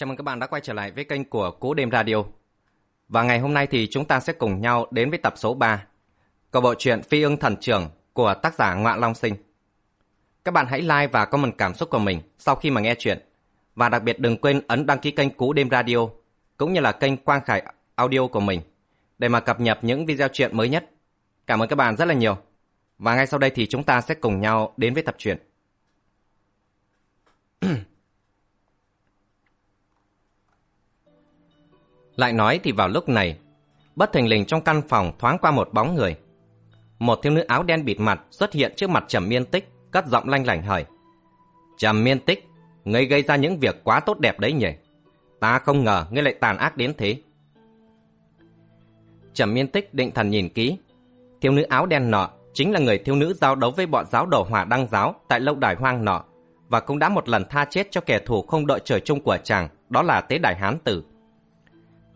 Chào mừng các bạn đã quay trở lại với kênh của Cú Đêm Radio. Và ngày hôm nay thì chúng ta sẽ cùng nhau đến với tập số 3 của bộ truyện Phi ưng thần trưởng của tác giả Ngoạn Long Sinh. Các bạn hãy like và comment cảm xúc của mình sau khi mà nghe chuyện. Và đặc biệt đừng quên ấn đăng ký kênh Cú Đêm Radio, cũng như là kênh Quang Khải Audio của mình, để mà cập nhật những video truyện mới nhất. Cảm ơn các bạn rất là nhiều. Và ngay sau đây thì chúng ta sẽ cùng nhau đến với tập truyện. Lại nói thì vào lúc này, bất thình lình trong căn phòng thoáng qua một bóng người. Một thiếu nữ áo đen bịt mặt xuất hiện trước mặt Trầm Miên Tích, cất giọng lanh lảnh hỏi. Trầm Miên Tích, ngươi gây ra những việc quá tốt đẹp đấy nhỉ? Ta không ngờ ngươi lại tàn ác đến thế. Trầm Miên Tích định thần nhìn kỹ. Thiếu nữ áo đen nọ chính là người thiếu nữ giao đấu với bọn giáo đồ hỏa đăng giáo tại lâu đài hoang nọ và cũng đã một lần tha chết cho kẻ thù không đợi trời chung của chàng, đó là tế đại hán tử.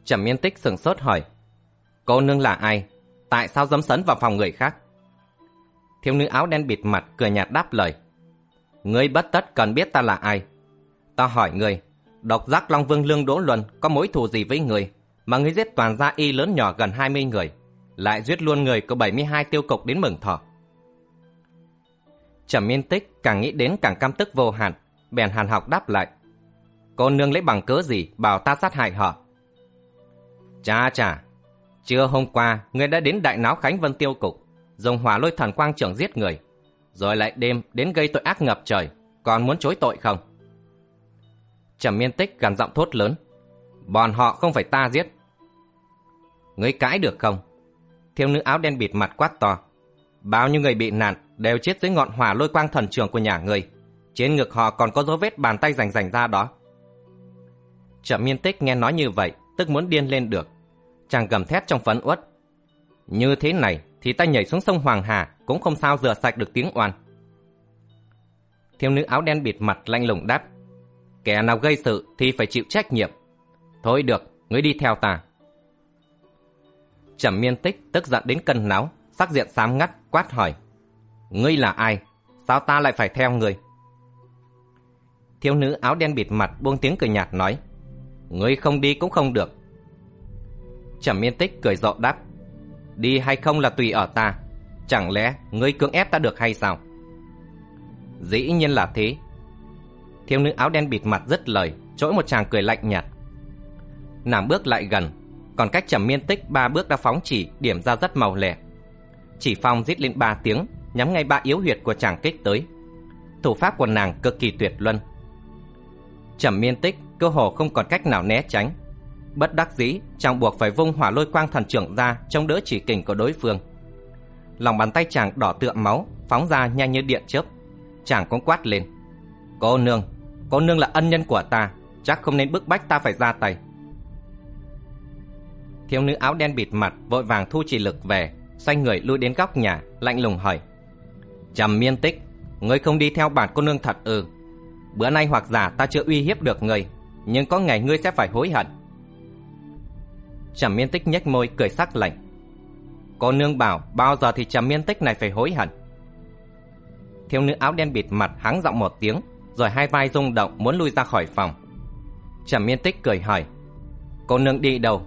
Trầm miên tích sừng sốt hỏi, Cô nương là ai? Tại sao dám sấn vào phòng người khác? Thiếu nữ áo đen bịt mặt cười nhạt đáp lời, Ngươi bất tất cần biết ta là ai Ta hỏi ngươi, Độc giác Long Vương Lương Đỗ Luân có mối thù gì với người Mà ngươi giết toàn gia y lớn nhỏ gần 20 người, Lại giết luôn người có 72 tiêu cục đến mừng thọ Trầm miên tích càng nghĩ đến càng căm tức vô hạn, Bèn hàn học đáp lại, Cô nương lấy bằng cớ gì bảo ta sát hại họ Chà chà, trưa hôm qua ngươi đã đến đại náo Khánh Vân Tiêu Cục, dùng hỏa lôi thần quang trưởng giết người, rồi lại đêm đến gây tội ác ngập trời, còn muốn chối tội không? Trầm miên tích gần giọng thốt lớn, bọn họ không phải ta giết. Ngươi cãi được không? Thiếu nữ áo đen bịt mặt quát to. Bao nhiêu người bị nạn đều chết dưới ngọn hỏa lôi quang thần trường của nhà ngươi. Trên ngực họ còn có dấu vết bàn tay rành rành ra đó. Trầm miên tích nghe nói như vậy, tức muốn điên lên được chàng gầm thét trong phấn uất. Như thế này thì ta nhảy xuống sông Hoàng Hà cũng không sao rửa sạch được tiếng oan. Thiếu nữ áo đen bịt mặt lạnh lùng đáp. Kẻ nào gây sự thì phải chịu trách nhiệm. Thôi được, ngươi đi theo ta. Trầm miên tích tức giận đến cân náo, sắc diện xám ngắt, quát hỏi. Ngươi là ai? Sao ta lại phải theo ngươi? Thiếu nữ áo đen bịt mặt buông tiếng cười nhạt nói. Ngươi không đi cũng không được, Trầm miên tích cười rộ đáp. Đi hay không là tùy ở ta. Chẳng lẽ ngươi cưỡng ép ta được hay sao? Dĩ nhiên là thế. Thiếu nữ áo đen bịt mặt rất lời Trỗi một chàng cười lạnh nhạt. Nàng bước lại gần, Còn cách trầm miên tích ba bước đã phóng chỉ Điểm ra rất màu lẻ Chỉ phong rít lên ba tiếng, Nhắm ngay ba yếu huyệt của chàng kích tới. Thủ pháp của nàng cực kỳ tuyệt luân. Trầm miên tích cơ hồ không còn cách nào né tránh. Bất đắc dĩ, chàng buộc phải vung hỏa lôi quang thần trưởng ra chống đỡ chỉ kình của đối phương. Lòng bàn tay chàng đỏ tựa máu, phóng ra nhanh như điện chớp. Chàng cũng quát lên. Cô nương, cô nương là ân nhân của ta, chắc không nên bức bách ta phải ra tay. Thiếu nữ áo đen bịt mặt vội vàng thu chỉ lực về, xoay người lui đến góc nhà, lạnh lùng hỏi. Trầm miên tích, ngươi không đi theo bản cô nương thật ư. Bữa nay hoặc giả ta chưa uy hiếp được ngươi, nhưng có ngày ngươi sẽ phải hối hận. Trầm miên tích nhếch môi cười sắc lạnh. Cô nương bảo bao giờ thì trầm miên tích này phải hối hận. Thiếu nữ áo đen bịt mặt hắng giọng một tiếng, Rồi hai vai rung động muốn lui ra khỏi phòng. Trầm miên tích cười hỏi, Cô nương đi đâu?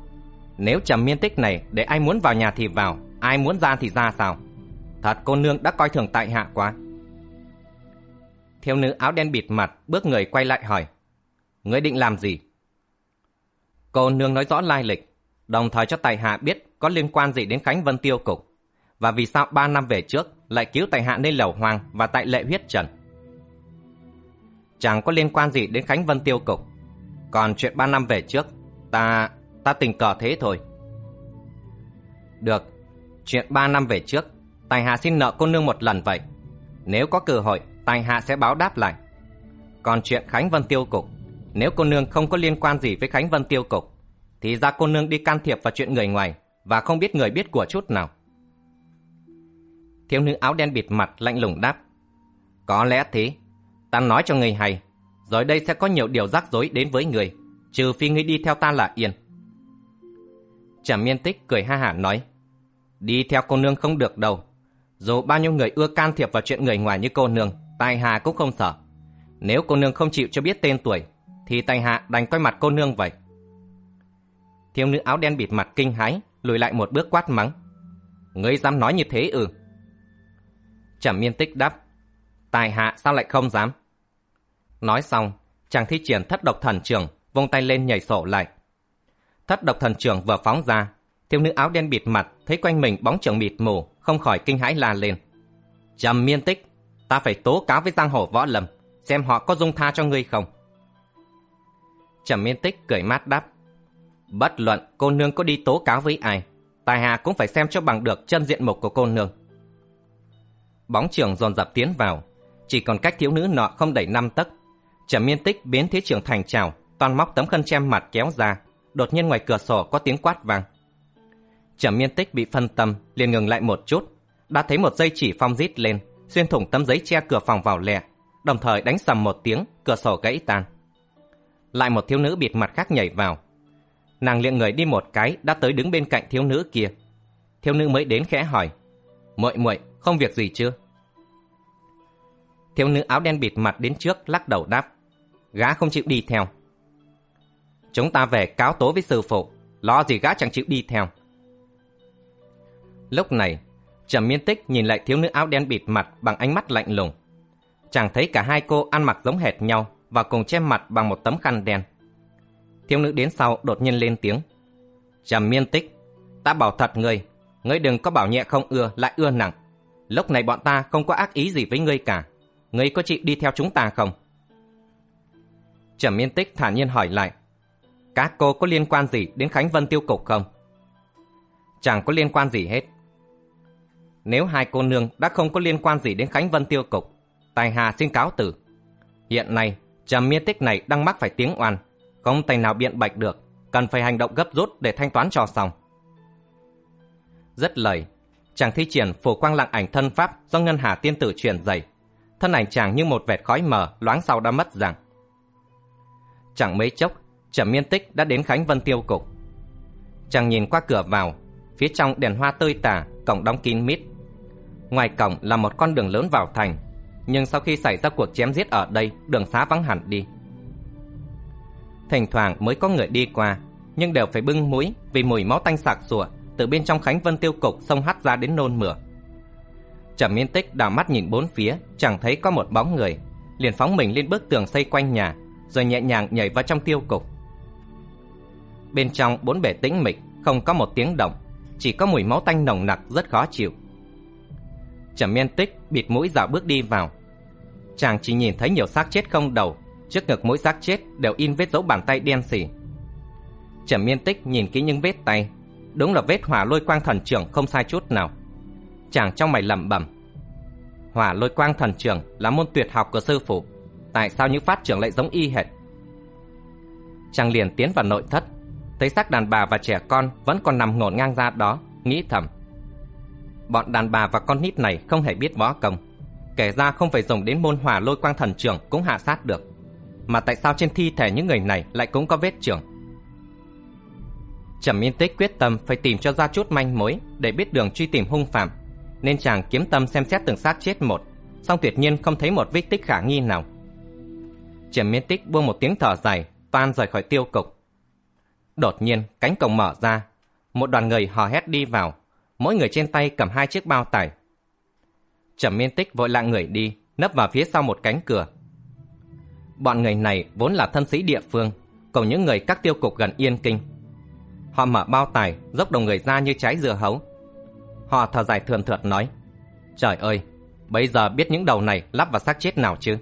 Nếu trầm miên tích này để ai muốn vào nhà thì vào, Ai muốn ra thì ra sao? Thật cô nương đã coi thường tại hạ quá. Thiếu nữ áo đen bịt mặt bước người quay lại hỏi, Ngươi định làm gì? Cô nương nói rõ lai lịch đồng thời cho Tài Hạ biết có liên quan gì đến Khánh Vân Tiêu Cục, và vì sao ba năm về trước lại cứu Tài Hạ lên lầu hoàng và tại lệ huyết trần. Chẳng có liên quan gì đến Khánh Vân Tiêu Cục, còn chuyện ba năm về trước, ta... ta tình cờ thế thôi. Được, chuyện ba năm về trước, Tài Hạ xin nợ cô nương một lần vậy. Nếu có cơ hội, Tài Hạ sẽ báo đáp lại. Còn chuyện Khánh Vân Tiêu Cục, nếu cô nương không có liên quan gì với Khánh Vân Tiêu Cục, thì ra cô nương đi can thiệp vào chuyện người ngoài và không biết người biết của chút nào. Thiếu nữ áo đen bịt mặt lạnh lùng đáp. Có lẽ thế, ta nói cho người hay, rồi đây sẽ có nhiều điều rắc rối đến với người, trừ phi ngươi đi theo ta là yên. Trầm miên tích cười ha hả nói, đi theo cô nương không được đâu. Dù bao nhiêu người ưa can thiệp vào chuyện người ngoài như cô nương, tai hà cũng không sợ. Nếu cô nương không chịu cho biết tên tuổi, thì tài hạ đành coi mặt cô nương vậy. Thiếu nữ áo đen bịt mặt kinh hãi, lùi lại một bước quát mắng. Ngươi dám nói như thế ư? Trầm miên tích đáp. Tài hạ sao lại không dám? Nói xong, chàng thi triển thất độc thần trường, vung tay lên nhảy sổ lại. Thất độc thần trường vừa phóng ra, thiếu nữ áo đen bịt mặt thấy quanh mình bóng trường mịt mù, không khỏi kinh hãi la lên. Trầm miên tích, ta phải tố cáo với giang hồ võ lâm, xem họ có dung tha cho ngươi không. Trầm miên tích cười mát đáp. Bất luận cô nương có đi tố cáo với ai, tài hạ cũng phải xem cho bằng được chân diện mục của cô nương. Bóng trường dồn dập tiến vào, chỉ còn cách thiếu nữ nọ không đẩy năm tấc. Trầm miên tích biến thế trường thành trào, toàn móc tấm khăn che mặt kéo ra, đột nhiên ngoài cửa sổ có tiếng quát vang. Trầm miên tích bị phân tâm, liền ngừng lại một chút, đã thấy một dây chỉ phong rít lên, xuyên thủng tấm giấy che cửa phòng vào lẹ, đồng thời đánh sầm một tiếng, cửa sổ gãy tan. Lại một thiếu nữ bịt mặt khác nhảy vào. Nàng liệng người đi một cái đã tới đứng bên cạnh thiếu nữ kia. Thiếu nữ mới đến khẽ hỏi, muội muội không việc gì chưa? Thiếu nữ áo đen bịt mặt đến trước lắc đầu đáp, gã không chịu đi theo. Chúng ta về cáo tố với sư phụ, lo gì gã chẳng chịu đi theo. Lúc này, Trầm Miên Tích nhìn lại thiếu nữ áo đen bịt mặt bằng ánh mắt lạnh lùng. Chàng thấy cả hai cô ăn mặc giống hệt nhau và cùng che mặt bằng một tấm khăn đen. Thiếu nữ đến sau đột nhiên lên tiếng. Trầm Miên Tích, ta bảo thật ngươi, ngươi đừng có bảo nhẹ không ưa lại ưa nặng. Lúc này bọn ta không có ác ý gì với ngươi cả. Ngươi có chịu đi theo chúng ta không? Trầm Miên Tích thản nhiên hỏi lại. Các cô có liên quan gì đến Khánh Vân tiêu cục không? Chẳng có liên quan gì hết. Nếu hai cô nương đã không có liên quan gì đến Khánh Vân tiêu cục, Tài Hà xin cáo từ. Hiện nay, Trầm Miên Tích này đang mắc phải tiếng oan, không tài nào biện bạch được, cần phải hành động gấp rút để thanh toán cho xong. Rất lời, chàng thi triển phổ quang lặng ảnh thân pháp do ngân hà tiên tử truyền dày. Thân ảnh chàng như một vệt khói mờ loáng sau đã mất rằng. Chẳng mấy chốc, Trầm Miên Tích đã đến Khánh Vân Tiêu Cục. Chàng nhìn qua cửa vào, phía trong đèn hoa tươi tả, cổng đóng kín mít. Ngoài cổng là một con đường lớn vào thành, nhưng sau khi xảy ra cuộc chém giết ở đây, đường xá vắng hẳn đi. Thỉnh thoảng mới có người đi qua, nhưng đều phải bưng mũi vì mùi máu tanh sặc sụa từ bên trong Khánh Vân Tiêu Cục xông hắt ra đến nôn mửa. Trầm Miên Tích đảo mắt nhìn bốn phía, chẳng thấy có một bóng người, liền phóng mình lên bức tường xây quanh nhà, rồi nhẹ nhàng nhảy vào trong tiêu cục. Bên trong bốn bể tĩnh mịch, không có một tiếng động, chỉ có mùi máu tanh nồng nặc rất khó chịu. Trầm Miên Tích bịt mũi dạo bước đi vào. Chàng chỉ nhìn thấy nhiều xác chết không đầu, trước ngực mỗi xác chết đều in vết dấu bàn tay đen sì. Trầm Miên Tích nhìn kỹ những vết tay, đúng là vết hỏa lôi quang thần trưởng không sai chút nào. Chàng trong mày lẩm bẩm, hỏa lôi quang thần trưởng là môn tuyệt học của sư phụ, tại sao những phát trưởng lại giống y hệt? Chàng liền tiến vào nội thất, thấy xác đàn bà và trẻ con vẫn còn nằm ngổn ngang ra đó, nghĩ thầm. Bọn đàn bà và con nít này không hề biết võ công, kể ra không phải dùng đến môn hỏa lôi quang thần trưởng cũng hạ sát được. Mà tại sao trên thi thể những người này lại cũng có vết trưởng? Trầm Miên Tích quyết tâm phải tìm cho ra chút manh mối để biết đường truy tìm hung phạm, nên chàng kiếm tâm xem xét từng xác chết một, song tuyệt nhiên không thấy một vết tích khả nghi nào. Trầm Miên Tích buông một tiếng thở dài, toan rời khỏi tiêu cục. Đột nhiên, cánh cổng mở ra, một đoàn người hò hét đi vào, mỗi người trên tay cầm hai chiếc bao tải. Trầm Miên Tích vội lạng người đi, nấp vào phía sau một cánh cửa. Bọn người này vốn là thân sĩ địa phương, cùng những người các tiêu cục gần Yên Kinh. Họ mở bao tài dốc đồng người ra như trái dưa hấu. Họ thở dài thườn thượt nói, Trời ơi, bây giờ biết những đầu này lắp vào xác chết nào chứ?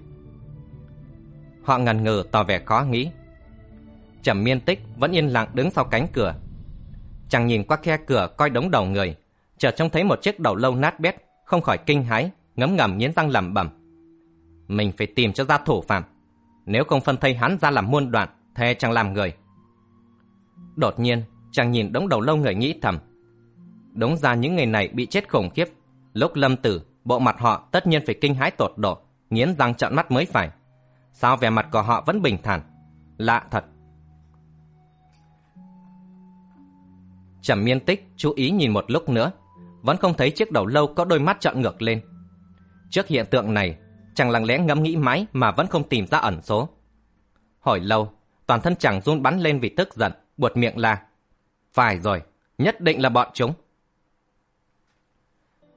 Họ ngần ngừ tỏ vẻ khó nghĩ. Trầm miên tích vẫn yên lặng đứng sau cánh cửa. Chàng nhìn qua khe cửa coi đống đầu người, chợt trông thấy một chiếc đầu lâu nát bét, không khỏi kinh hãi, ngấm ngầm nghiến răng lẩm bẩm. Mình phải tìm cho ra thủ phạm. Nếu không phân thây hắn ra làm muôn đoạn, thề chẳng làm người. Đột nhiên, chàng nhìn đống đầu lâu người nghĩ thầm. Đúng ra những người này bị chết khủng khiếp. Lúc lâm tử, bộ mặt họ tất nhiên phải kinh hãi tột độ, nghiến răng trợn mắt mới phải. Sao vẻ mặt của họ vẫn bình thản? Lạ thật. Trầm miên tích chú ý nhìn một lúc nữa, vẫn không thấy chiếc đầu lâu có đôi mắt trợn ngược lên. Trước hiện tượng này, chàng lặng lẽ ngẫm nghĩ mãi mà vẫn không tìm ra ẩn số. Hỏi lâu, toàn thân chàng run bắn lên vì tức giận, buột miệng là, Phải rồi, nhất định là bọn chúng.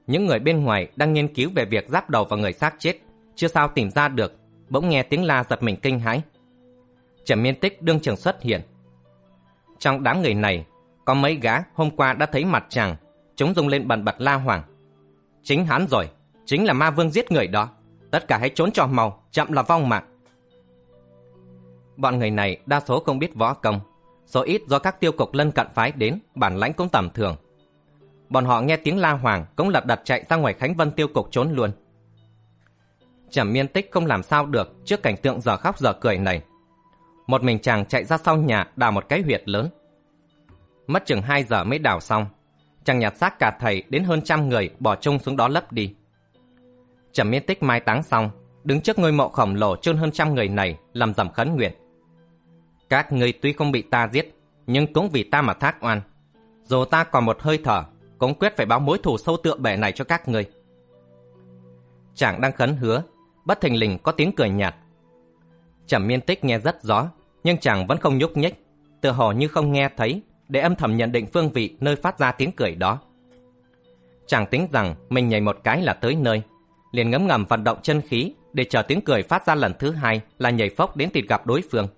Những người bên ngoài đang nghiên cứu về việc giáp đầu vào người xác chết, chưa sao tìm ra được, bỗng nghe tiếng la giật mình kinh hãi. Trầm miên tích đương trường xuất hiện. Trong đám người này, có mấy gã hôm qua đã thấy mặt chàng, chúng rung lên bần bật la hoàng. Chính hắn rồi, chính là ma vương giết người đó. Tất cả hãy trốn cho mau, chậm là vong mạng. Bọn người này đa số không biết võ công, số ít do các tiêu cục lân cận phái đến, bản lãnh cũng tầm thường. Bọn họ nghe tiếng la hoàng cũng lật đật chạy ra ngoài Khánh Vân tiêu cục trốn luôn. Trầm miên tích không làm sao được trước cảnh tượng giờ khóc giờ cười này. Một mình chàng chạy ra sau nhà đào một cái huyệt lớn. Mất chừng 2 giờ mới đào xong. Chàng nhặt xác cả thầy đến hơn trăm người bỏ chung xuống đó lấp đi. Trầm miên tích mai táng xong, đứng trước ngôi mộ khổng lồ chôn hơn trăm người này làm dầm khấn nguyện. Các ngươi tuy không bị ta giết, nhưng cũng vì ta mà thác oan. Dù ta còn một hơi thở, cũng quyết phải báo mối thù sâu tựa bể này cho các ngươi. Chàng đang khấn hứa, bất thình lình có tiếng cười nhạt. Trầm miên tích nghe rất rõ, nhưng chàng vẫn không nhúc nhích, tựa hồ như không nghe thấy, để âm thầm nhận định phương vị nơi phát ra tiếng cười đó. Chàng tính rằng mình nhảy một cái là tới nơi, liền ngấm ngầm vận động chân khí để chờ tiếng cười phát ra lần thứ hai là nhảy phốc đến tìm gặp đối phương.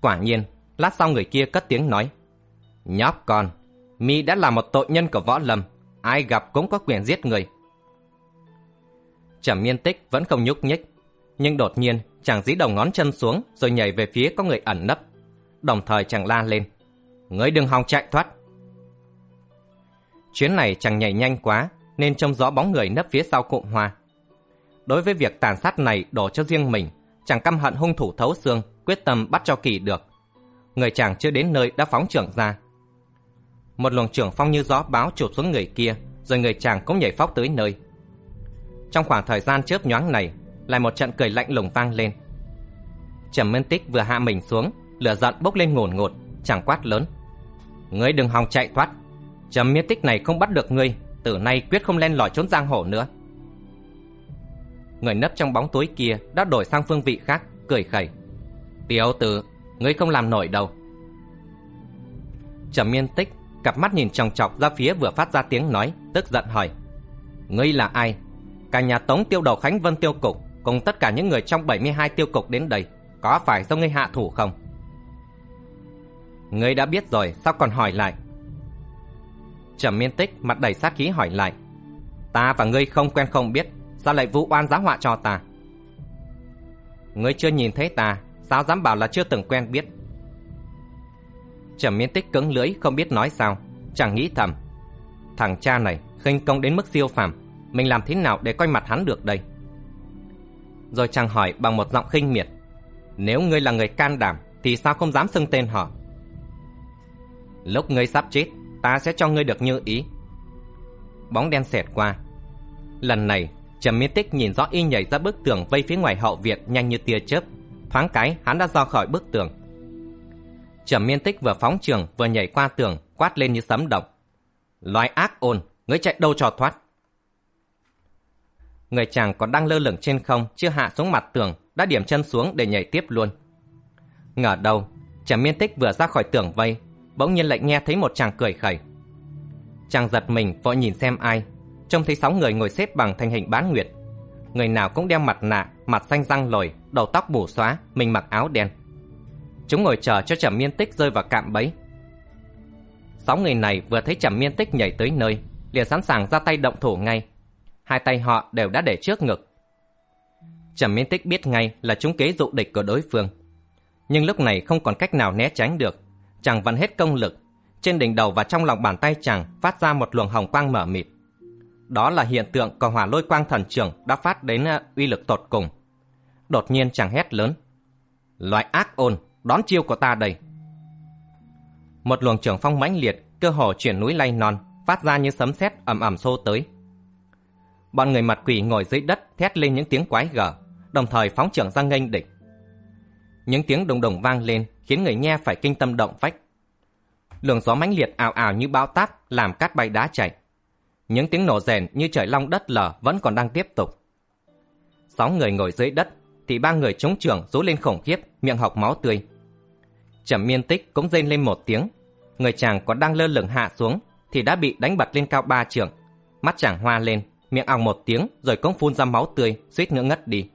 Quả nhiên, lát sau người kia cất tiếng nói Nhóc con, mi đã là một tội nhân của võ lâm, ai gặp cũng có quyền giết người. Trầm miên tích vẫn không nhúc nhích, nhưng đột nhiên chàng dí đầu ngón chân xuống rồi nhảy về phía có người ẩn nấp. Đồng thời chàng la lên Ngươi đừng hòng chạy thoát Chuyến này chàng nhảy nhanh quá nên trông rõ bóng người nấp phía sau cụm hoa. Đối với việc tàn sát này đổ cho riêng mình Chàng căm hận hung thủ thấu xương, Quyết tâm bắt cho kỳ được. Người chàng chưa đến nơi đã phóng trưởng ra. Một luồng trưởng phong như gió báo chụp xuống người kia, Rồi người chàng cũng nhảy phóc tới nơi. Trong khoảng thời gian chớp nhoáng này, Lại một trận cười lạnh lùng vang lên. Trầm Minh Tích vừa hạ mình xuống, Lửa giận bốc lên ngổn ngột Chàng quát lớn. Ngươi đừng hòng chạy thoát, Trầm Miên tích này không bắt được ngươi từ nay quyết không len lỏi trốn giang hồ nữa. Người nấp trong bóng tối kia Đã đổi sang phương vị khác, Cười khẩy. Tiểu tử, Ngươi không làm nổi đâu. Trầm miên tích Cặp mắt nhìn chòng chọc ra phía vừa phát ra tiếng nói, Tức giận hỏi. Ngươi là ai? Cả nhà tống tiêu đầu Khánh Vân tiêu cục, Cùng tất cả những người trong 72 tiêu cục đến đây, Có phải do ngươi hạ thủ không? Ngươi đã biết rồi, sao còn hỏi lại? Trầm miên tích mặt đầy sát khí hỏi lại, Ta và ngươi không quen không biết, Sao lại vũ oan giá họa cho ta? Ngươi chưa nhìn thấy ta, Sao dám bảo là chưa từng quen biết? Trầm miên tích cứng lưỡi, không biết nói sao, Chẳng nghĩ thầm, Thằng cha này, khinh công đến mức siêu phàm, Mình làm thế nào để coi mặt hắn được đây? Rồi chàng hỏi bằng một giọng khinh miệt, Nếu ngươi là người can đảm, Thì sao không dám xưng tên họ? Lúc ngươi sắp chết Ta sẽ cho ngươi được như ý. Bóng đen xẹt qua. Lần này, Trầm miên tích nhìn rõ y nhảy ra bức tường Vây phía ngoài hậu viện nhanh như tia chớp. Thoáng cái, hắn đã ra khỏi bức tường. Trầm miên tích vừa phóng trường, Vừa nhảy qua tường, Quát lên như sấm động. Loài ác ôn, Ngươi chạy đâu cho thoát? Người chàng còn đang lơ lửng trên không, Chưa hạ xuống mặt tường, Đã điểm chân xuống để nhảy tiếp luôn. Ngờ đâu, Trầm miên tích vừa ra khỏi tường vây bỗng nhiên lại nghe thấy một chàng cười khẩy. Chàng giật mình vội nhìn xem ai, trông thấy sáu người ngồi xếp bằng thành hình bán nguyệt. Người nào cũng đeo mặt nạ, mặt xanh răng lồi, đầu tóc bù xóa, mình mặc áo đen. Chúng ngồi chờ cho Trầm Miên Tích rơi vào cạm bẫy. Sáu người này vừa thấy Trầm Miên Tích nhảy tới nơi, liền sẵn sàng ra tay động thủ ngay. Hai tay họ đều đã để trước ngực. Trầm Miên Tích biết ngay là chúng kế dụ địch của đối phương. Nhưng lúc này không còn cách nào né tránh được, chàng vẫn hết công lực. Trên đỉnh đầu và trong lòng bàn tay chàng phát ra một luồng hồng quang mở mịt. Đó là hiện tượng của hỏa lôi quang thần trưởng đã phát đến ờ, uy lực tột cùng. Đột nhiên chàng hét lớn. Loại ác ôn, đón chiêu của ta đây. Một luồng trưởng phong mãnh liệt, cơ hồ chuyển núi lay non, phát ra như sấm sét ầm ầm xô tới. Bọn người mặt quỷ ngồi dưới đất thét lên những tiếng quái gở, đồng thời phóng trưởng ra nghênh địch. Những tiếng đồng đồng vang lên khiến người nghe phải kinh tâm động phách. Luồng gió mãnh liệt ảo ảo như bão táp làm cát bay đá chảy. Những tiếng nổ rèn như trời long đất lở vẫn còn đang tiếp tục. Sáu người ngồi dưới đất thì ba người chống trường rú lên khủng khiếp, miệng học máu tươi. Trầm miên tích cũng rên lên một tiếng. Người chàng còn đang lơ lửng hạ xuống thì đã bị đánh bật lên cao ba trường. Mắt chàng hoa lên, miệng ong một tiếng rồi cũng phun ra máu tươi, suýt nữa ngất đi.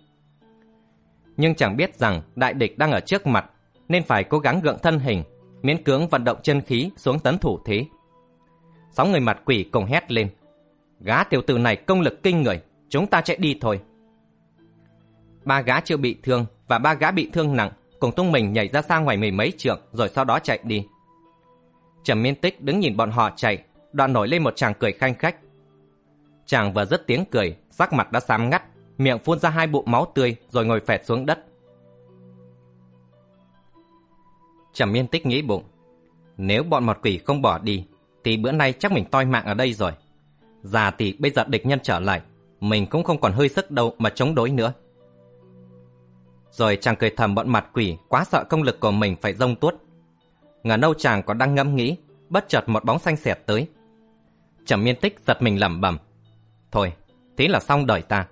Nhưng chẳng biết rằng đại địch đang ở trước mặt, nên phải cố gắng gượng thân hình, miễn cưỡng vận động chân khí xuống tấn thủ thế. Sáu người mặt quỷ cùng hét lên. Gã tiểu tử này công lực kinh người, chúng ta chạy đi thôi. Ba gã chưa bị thương và ba gã bị thương nặng cùng tung mình nhảy ra xa ngoài mười mấy trượng rồi sau đó chạy đi. Trầm miên tích đứng nhìn bọn họ chạy, đoạn nổi lên một chàng cười khanh khách. Chàng vừa dứt tiếng cười, sắc mặt đã xám ngắt, miệng phun ra hai bụng máu tươi rồi ngồi phẹt xuống đất. Trầm miên tích nghĩ bụng, nếu bọn mọt quỷ không bỏ đi, thì bữa nay chắc mình toi mạng ở đây rồi. Già thì bây giờ địch nhân trở lại, mình cũng không còn hơi sức đâu mà chống đối nữa. Rồi chàng cười thầm bọn mặt quỷ quá sợ công lực của mình phải rông tuốt. Ngờ nâu chàng còn đang ngẫm nghĩ, bất chợt một bóng xanh xẹt tới. Trầm miên tích giật mình lẩm bẩm. Thôi, thế là xong đời ta.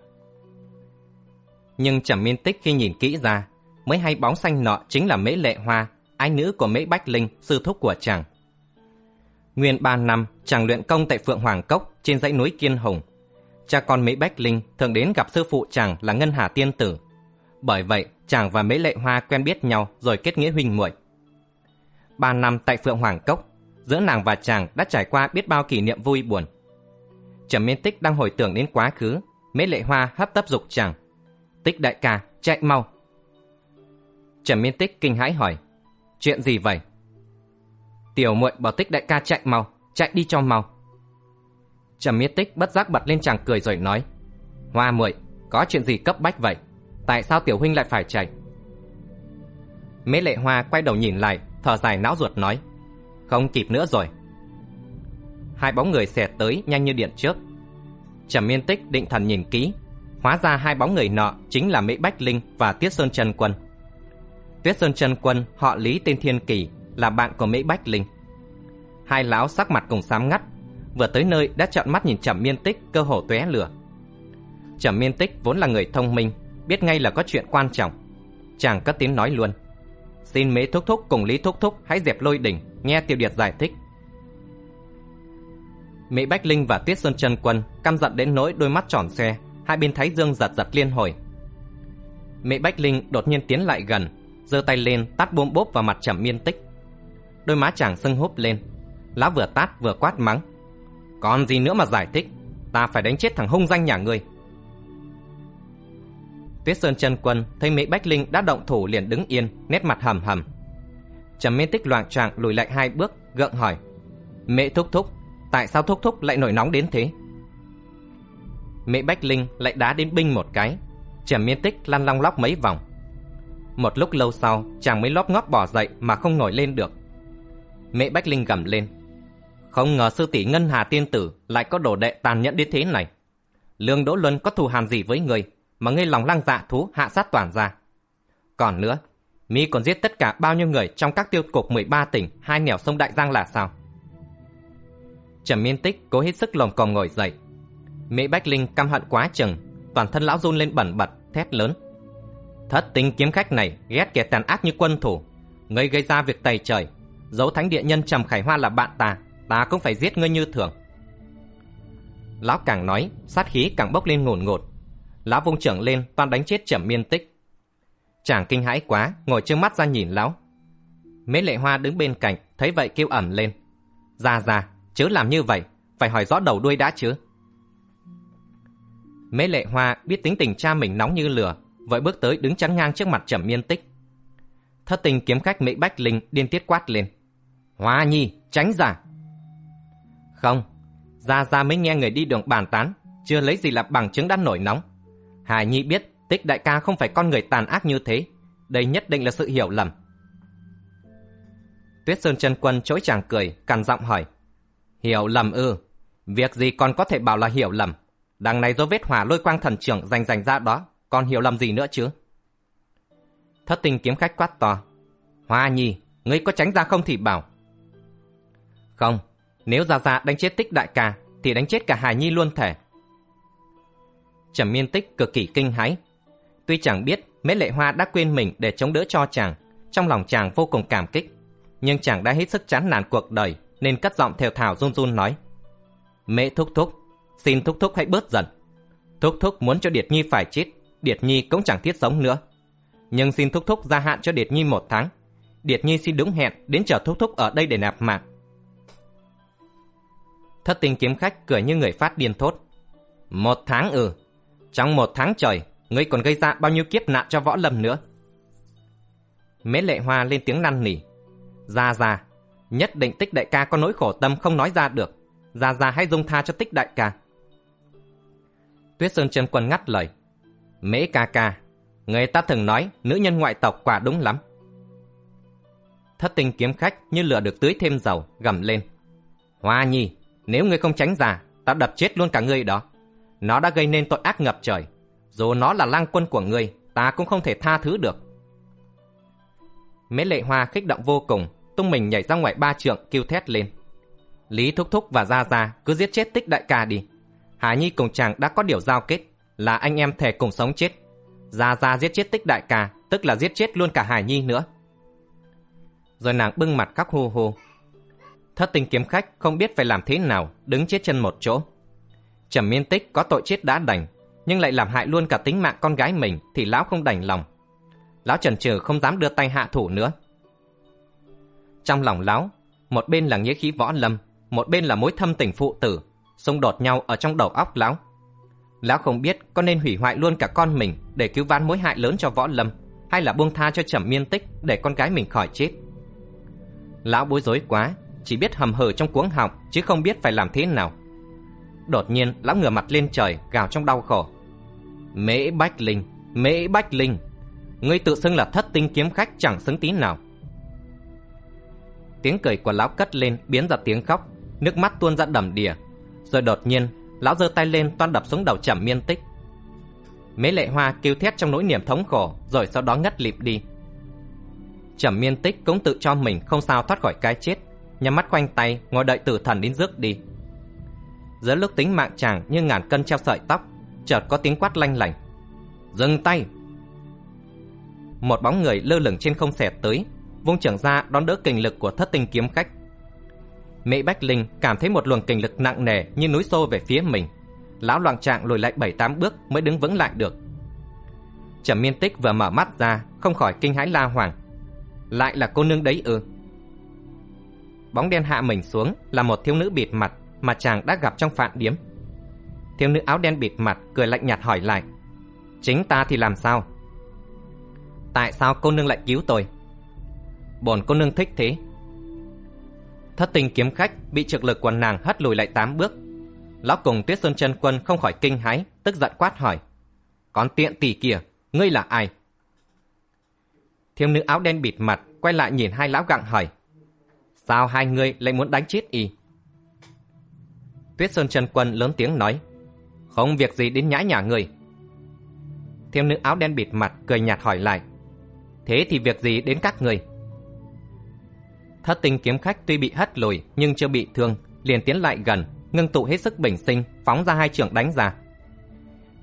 Nhưng trầm miên tích khi nhìn kỹ ra, mới hay bóng xanh nọ chính là Mễ Lệ Hoa, ái nữ của Mễ Bách Linh, sư thúc của chàng. Nguyên ba năm, chàng luyện công tại Phượng Hoàng Cốc trên dãy núi Kiên Hùng. Cha con Mễ Bách Linh thường đến gặp sư phụ chàng là Ngân Hà Tiên Tử. Bởi vậy, chàng và Mễ Lệ Hoa quen biết nhau rồi kết nghĩa huynh muội. Ba năm tại Phượng Hoàng Cốc, giữa nàng và chàng đã trải qua biết bao kỷ niệm vui buồn. Trầm Miên Tích đang hồi tưởng đến quá khứ, Mễ Lệ Hoa hấp tấp dục chàng. Tích đại ca, chạy mau. Trầm Miên Tích kinh hãi hỏi, chuyện gì vậy? Tiểu muội bảo Tích đại ca chạy mau, chạy đi cho mau. Trầm Miên Tích bất giác bật lên chàng cười rồi nói, Hoa muội, có chuyện gì cấp bách vậy? Tại sao tiểu huynh lại phải chạy? Mễ Lệ Hoa quay đầu nhìn lại, thở dài não ruột nói, không kịp nữa rồi. Hai bóng người xẹt tới nhanh như điện trước. Trầm Miên Tích định thần nhìn kỹ, hóa ra hai bóng người nọ chính là Mễ Bách Linh và Tiết Sơn Trần Quân. Tiết Sơn Trần Quân họ Lý tên Thiên Kỳ, là bạn của Mễ Bách Linh. Hai lão sắc mặt cùng xám ngắt, vừa tới nơi đã trợn mắt nhìn Trầm Miên Tích cơ hồ tóe lửa. Trầm Miên Tích vốn là người thông minh, biết ngay là có chuyện quan trọng. Chàng cất tiếng nói luôn. Xin Mễ Thúc Thúc cùng Lý Thúc Thúc hãy dẹp lôi đỉnh, nghe Tiêu Điệt giải thích. Mỹ Bách Linh và Tiết Sơn Trần Quân căm giận đến nỗi đôi mắt tròn xe, hai bên thái dương giật giật liên hồi. mẹ Bách Linh đột nhiên tiến lại gần, giơ tay lên tát bôm bốp vào mặt Trầm Miên Tích. Đôi má chàng sưng húp lên, lão vừa tát vừa quát mắng. Còn gì nữa mà giải thích, ta phải đánh chết thằng hung danh nhà ngươi. Tuyết Sơn chân quân thấy Mỹ Bách Linh đã động thủ liền đứng yên, nét mặt hầm hầm. Trầm Miên Tích loạng choạng lùi lại hai bước, gượng hỏi: "Mẹ thúc thúc, tại sao thúc thúc lại nổi nóng đến thế?" Mẹ Bách Linh lại đá đến binh một cái, Trầm Miên Tích lăn long lóc mấy vòng. Một lúc lâu sau, chàng mới lóp ngóp bỏ dậy mà không ngồi lên được. Mẹ Bách Linh gầm lên: "Không ngờ sư tỷ Ngân Hà tiên tử lại có đồ đệ tàn nhẫn đến thế này. Lương Đỗ Luân có thù hàn gì với người?" mà ngươi lòng lăng dạ thú hạ sát toàn ra. Còn nữa, mi còn giết tất cả bao nhiêu người trong các tiêu cục 13 tỉnh hai nẻo sông Đại Giang là sao? Trầm Miên Tích cố hết sức lồng còng ngồi dậy. Mỹ Bách Linh căm hận quá chừng, toàn thân lão run lên bẩn bật, thét lớn. Thất tính kiếm khách này ghét kẻ tàn ác như quân thủ, ngươi gây ra việc tày trời, giấu thánh địa nhân Trầm Khải Hoa là bạn ta, ta cũng phải giết ngươi như thường. Lão càng nói, sát khí càng bốc lên ngổn ngột, lão vung trưởng lên toàn đánh chết trầm miên tích. Chàng kinh hãi quá ngồi trương mắt ra nhìn lão. Mễ lệ hoa đứng bên cạnh thấy vậy kêu ẩm lên. Ra ra chớ làm như vậy phải hỏi rõ đầu đuôi đã chứ? Mễ lệ hoa biết tính tình cha mình nóng như lửa vội bước tới đứng chắn ngang trước mặt trầm miên tích thất tình kiếm khách mỹ bách linh điên tiết quát lên hoa nhi tránh ra không ra ra mới nghe người đi đường bàn tán chưa lấy gì là bằng chứng đã nổi nóng Hải Nhi biết tích đại ca không phải con người tàn ác như thế. Đây nhất định là sự hiểu lầm. Tuyết Sơn chân quân chối chàng cười, cằn giọng hỏi. Hiểu lầm ư? Việc gì còn có thể bảo là hiểu lầm? Đằng này do vết hỏa lôi quang thần trưởng rành rành ra đó, còn hiểu lầm gì nữa chứ? Thất tình kiếm khách quát to. Hoa nhi, ngươi có tránh ra không thì bảo. Không, nếu ra ra đánh chết tích đại ca, thì đánh chết cả Hải Nhi luôn thể. Trầm miên tích cực kỳ kinh hãi. Tuy chẳng biết Mễ Lệ Hoa đã quên mình để chống đỡ cho chàng, trong lòng chàng vô cùng cảm kích. Nhưng chàng đã hết sức chán nản cuộc đời, nên cất giọng theo thảo run run nói. Mễ thúc thúc, xin thúc thúc hãy bớt giận. Thúc thúc muốn cho Điệt Nhi phải chết, Điệt Nhi cũng chẳng thiết sống nữa. Nhưng xin thúc thúc gia hạn cho Điệt Nhi một tháng. Điệt Nhi xin đúng hẹn đến chờ thúc thúc ở đây để nạp mạng. Thất tình kiếm khách cười như người phát điên thốt. Một tháng ừ. Trong một tháng trời, ngươi còn gây ra bao nhiêu kiếp nạn cho võ lâm nữa. Mễ lệ hoa lên tiếng năn nỉ. Ra ra, nhất định tích đại ca có nỗi khổ tâm không nói ra được. Ra ra hãy dung tha cho tích đại ca. Tuyết Sơn chân quân ngắt lời. Mễ ca ca, người ta thường nói nữ nhân ngoại tộc quả đúng lắm. Thất tinh kiếm khách như lửa được tưới thêm dầu, gầm lên. Hoa nhi, nếu ngươi không tránh ra, ta đập chết luôn cả ngươi đó. Nó đã gây nên tội ác ngập trời. Dù nó là lang quân của ngươi, ta cũng không thể tha thứ được. Mễ lệ hoa kích động vô cùng, tung mình nhảy ra ngoài ba trượng kêu thét lên. Lý Thúc Thúc và Gia Gia cứ giết chết tích đại ca đi. Hà Nhi cùng chàng đã có điều giao kết, là anh em thề cùng sống chết. Gia Gia giết chết tích đại ca, tức là giết chết luôn cả Hà Nhi nữa. Rồi nàng bưng mặt khóc hô hô. Thất tình kiếm khách không biết phải làm thế nào, đứng chết chân một chỗ. Trầm miên tích có tội chết đã đành, nhưng lại làm hại luôn cả tính mạng con gái mình thì lão không đành lòng. Lão trần trừ không dám đưa tay hạ thủ nữa. Trong lòng lão, một bên là nghĩa khí võ lâm, một bên là mối thâm tình phụ tử, xung đột nhau ở trong đầu óc lão. Lão không biết có nên hủy hoại luôn cả con mình để cứu vãn mối hại lớn cho võ lâm, hay là buông tha cho trầm miên tích để con gái mình khỏi chết. Lão bối rối quá, chỉ biết hầm hờ trong cuống họng chứ không biết phải làm thế nào. Đột nhiên, lão ngửa mặt lên trời, gào trong đau khổ. Mễ Bách Linh, Mễ Bách Linh, ngươi tự xưng là thất tinh kiếm khách chẳng xứng tí nào. Tiếng cười của lão cất lên biến ra tiếng khóc, nước mắt tuôn ra đầm đìa. Rồi đột nhiên, lão giơ tay lên toan đập xuống đầu Trầm Miên Tích. mế Lệ Hoa kêu thét trong nỗi niềm thống khổ, rồi sau đó ngất lịm đi. Trầm Miên Tích cũng tự cho mình không sao thoát khỏi cái chết, nhắm mắt quanh tay ngồi đợi tử thần đến rước đi. Giữa lúc tính mạng chàng như ngàn cân treo sợi tóc, chợt có tiếng quát lanh lảnh. Dừng tay! Một bóng người lơ lửng trên không xẹt tới, vung trưởng ra đón đỡ kình lực của thất tinh kiếm khách. Mỹ Bách Linh cảm thấy một luồng kình lực nặng nề như núi xô về phía mình. Lão loạn trạng lùi lại bảy tám bước mới đứng vững lại được. Trầm Miên Tích vừa mở mắt ra, không khỏi kinh hãi la hoàng. Lại là cô nương đấy ư? Bóng đen hạ mình xuống là một thiếu nữ bịt mặt mà chàng đã gặp trong phạn điếm. Thiếu nữ áo đen bịt mặt cười lạnh nhạt hỏi lại. Chính ta thì làm sao? Tại sao cô nương lại cứu tôi? Bổn cô nương thích thế. Thất tình kiếm khách bị trực lực của nàng hất lùi lại tám bước. Lão cùng Tuyết Sơn chân Quân không khỏi kinh hãi, tức giận quát hỏi. Con tiện tỷ kia ngươi là ai? Thiếu nữ áo đen bịt mặt quay lại nhìn hai lão gặng hỏi. Sao hai người lại muốn đánh chết y? Tuyết Sơn chân Quân lớn tiếng nói. Không việc gì đến nhã nhà người. Thiếu nữ áo đen bịt mặt cười nhạt hỏi lại. Thế thì việc gì đến các người? Thất tinh kiếm khách tuy bị hất lùi nhưng chưa bị thương, liền tiến lại gần, ngưng tụ hết sức bình sinh, phóng ra hai trường đánh ra.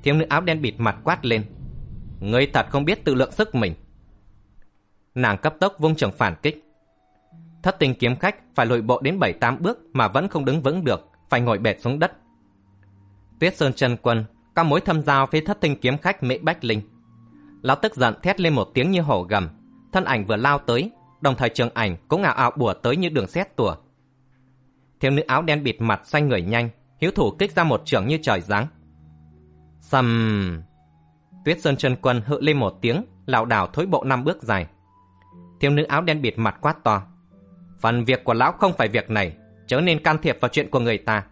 Thiếu nữ áo đen bịt mặt quát lên. Ngươi thật không biết tự lượng sức mình. Nàng cấp tốc vung trường phản kích. Thất tinh kiếm khách phải lùi bộ đến bảy tám bước mà vẫn không đứng vững được, phải ngồi bệt xuống đất. Tuyết Sơn chân quân có mối thâm giao với thất tinh kiếm khách Mễ Bách Linh. Lão tức giận thét lên một tiếng như hổ gầm, thân ảnh vừa lao tới, đồng thời trường ảnh cũng ảo ảo bùa tới như đường xét tủa. Thiếu nữ áo đen bịt mặt xoay người nhanh, hiếu thủ kích ra một trường như trời giáng. Sầm! Tuyết Sơn chân quân hự lên một tiếng, lảo đảo thối bộ năm bước dài. Thiếu nữ áo đen bịt mặt quát to. Phần việc của lão không phải việc này, chớ nên can thiệp vào chuyện của người ta.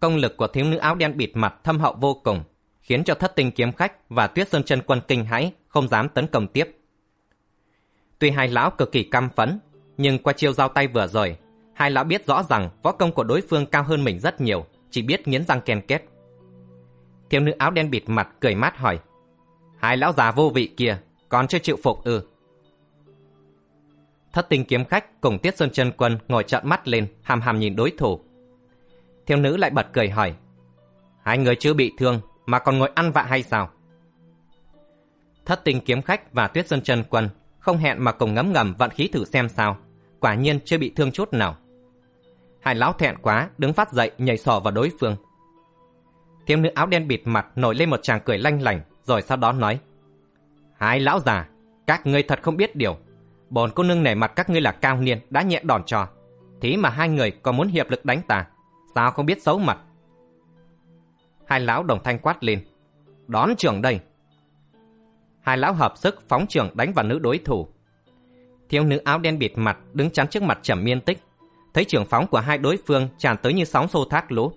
Công lực của thiếu nữ áo đen bịt mặt thâm hậu vô cùng, khiến cho thất tinh kiếm khách và tuyết sơn chân quân kinh hãi, không dám tấn công tiếp. Tuy hai lão cực kỳ căm phẫn, nhưng qua chiêu giao tay vừa rồi, hai lão biết rõ rằng võ công của đối phương cao hơn mình rất nhiều, chỉ biết nghiến răng ken kết. Thiếu nữ áo đen bịt mặt cười mát hỏi, hai lão già vô vị kia, còn chưa chịu phục ư? Thất tinh kiếm khách cùng Tiết Sơn chân Quân ngồi trợn mắt lên, hàm hàm nhìn đối thủ. Thiếu nữ lại bật cười hỏi, hai người chưa bị thương mà còn ngồi ăn vạ hay sao? Thất tình kiếm khách và tuyết sơn chân quân không hẹn mà cùng ngấm ngầm vận khí thử xem sao. Quả nhiên chưa bị thương chút nào. Hai lão thẹn quá, đứng phát dậy nhảy sò vào đối phương. Thiếu nữ áo đen bịt mặt nổi lên một tràng cười lanh lảnh, rồi sau đó nói. Hai lão già, các ngươi thật không biết điều. Bồn cô nương nể mặt các ngươi là cao niên, đã nhẹ đòn trò. Thế mà hai người còn muốn hiệp lực đánh ta. Sao không biết xấu mặt? Hai lão đồng thanh quát lên. Đón trưởng đây. Hai lão hợp sức phóng trưởng đánh vào nữ đối thủ. Thiếu nữ áo đen bịt mặt đứng chắn trước mặt trầm miên tích. Thấy trường phóng của hai đối phương tràn tới như sóng xô thác lũ.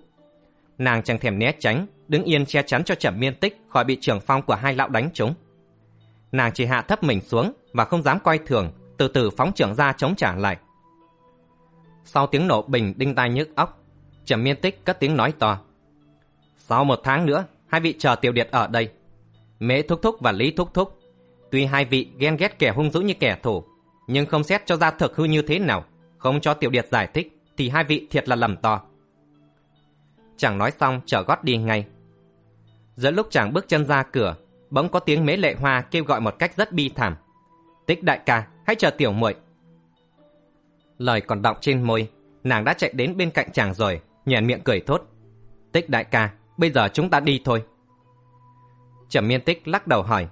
Nàng chẳng thèm né tránh, đứng yên che chắn cho trầm miên tích khỏi bị trường phong của hai lão đánh trúng. Nàng chỉ hạ thấp mình xuống và không dám coi thường, từ từ phóng trưởng ra chống trả lại. Sau tiếng nổ bình đinh tai nhức óc, Trầm Miên Tích cất tiếng nói to. Sau một tháng nữa, hai vị chờ tiểu điệt ở đây. Mễ Thúc Thúc và Lý Thúc Thúc. Tuy hai vị ghen ghét kẻ hung dữ như kẻ thù, nhưng không xét cho ra thực hư như thế nào, không cho tiểu điệt giải thích, thì hai vị thiệt là lầm to. Chàng nói xong trở gót đi ngay. Giữa lúc chàng bước chân ra cửa, bỗng có tiếng mế lệ hoa kêu gọi một cách rất bi thảm. Tích đại ca, hãy chờ tiểu muội. Lời còn đọng trên môi, nàng đã chạy đến bên cạnh chàng rồi, nhẹn miệng cười thốt. Tích đại ca, bây giờ chúng ta đi thôi. Trầm miên tích lắc đầu hỏi.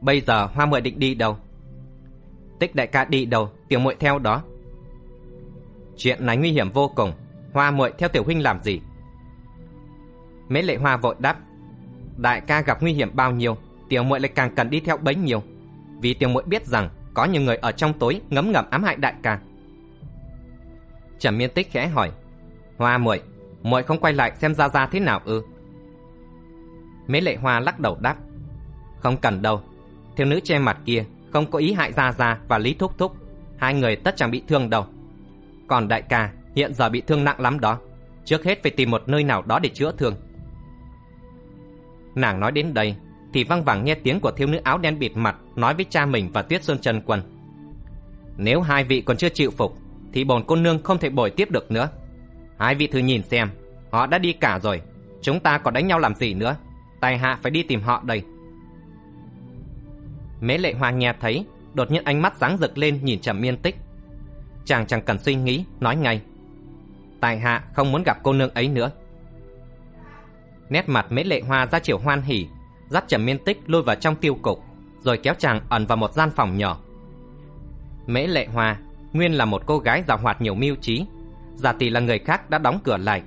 Bây giờ hoa muội định đi đâu? Tích đại ca đi đâu, tiểu muội theo đó. Chuyện này nguy hiểm vô cùng, hoa muội theo tiểu huynh làm gì? Mễ lệ hoa vội đáp. Đại ca gặp nguy hiểm bao nhiêu, tiểu muội lại càng cần đi theo bấy nhiêu. Vì tiểu muội biết rằng có nhiều người ở trong tối ngấm ngầm ám hại đại ca. Trầm miên tích khẽ hỏi. Hoa muội, muội không quay lại xem ra ra thế nào ư? Mễ lệ hoa lắc đầu đáp. Không cần đâu. Thiếu nữ che mặt kia không có ý hại Gia Gia và Lý Thúc Thúc. Hai người tất chẳng bị thương đâu. Còn đại ca hiện giờ bị thương nặng lắm đó. Trước hết phải tìm một nơi nào đó để chữa thương. Nàng nói đến đây thì văng vẳng nghe tiếng của thiếu nữ áo đen bịt mặt nói với cha mình và Tuyết Xuân Trần Quân. Nếu hai vị còn chưa chịu phục thì bồn cô nương không thể bồi tiếp được nữa. Hai vị thử nhìn xem, họ đã đi cả rồi, chúng ta còn đánh nhau làm gì nữa? Tài hạ phải đi tìm họ đây. Mế lệ hoa nghe thấy, đột nhiên ánh mắt sáng rực lên nhìn Trầm Miên Tích. Chàng chẳng cần suy nghĩ, nói ngay. Tài hạ không muốn gặp cô nương ấy nữa. Nét mặt Mễ lệ hoa ra chiều hoan hỉ, dắt Trầm Miên Tích lôi vào trong tiêu cục, rồi kéo chàng ẩn vào một gian phòng nhỏ. Mễ lệ hoa nguyên là một cô gái giàu hoạt nhiều mưu trí, giả tỷ là người khác đã đóng cửa lại,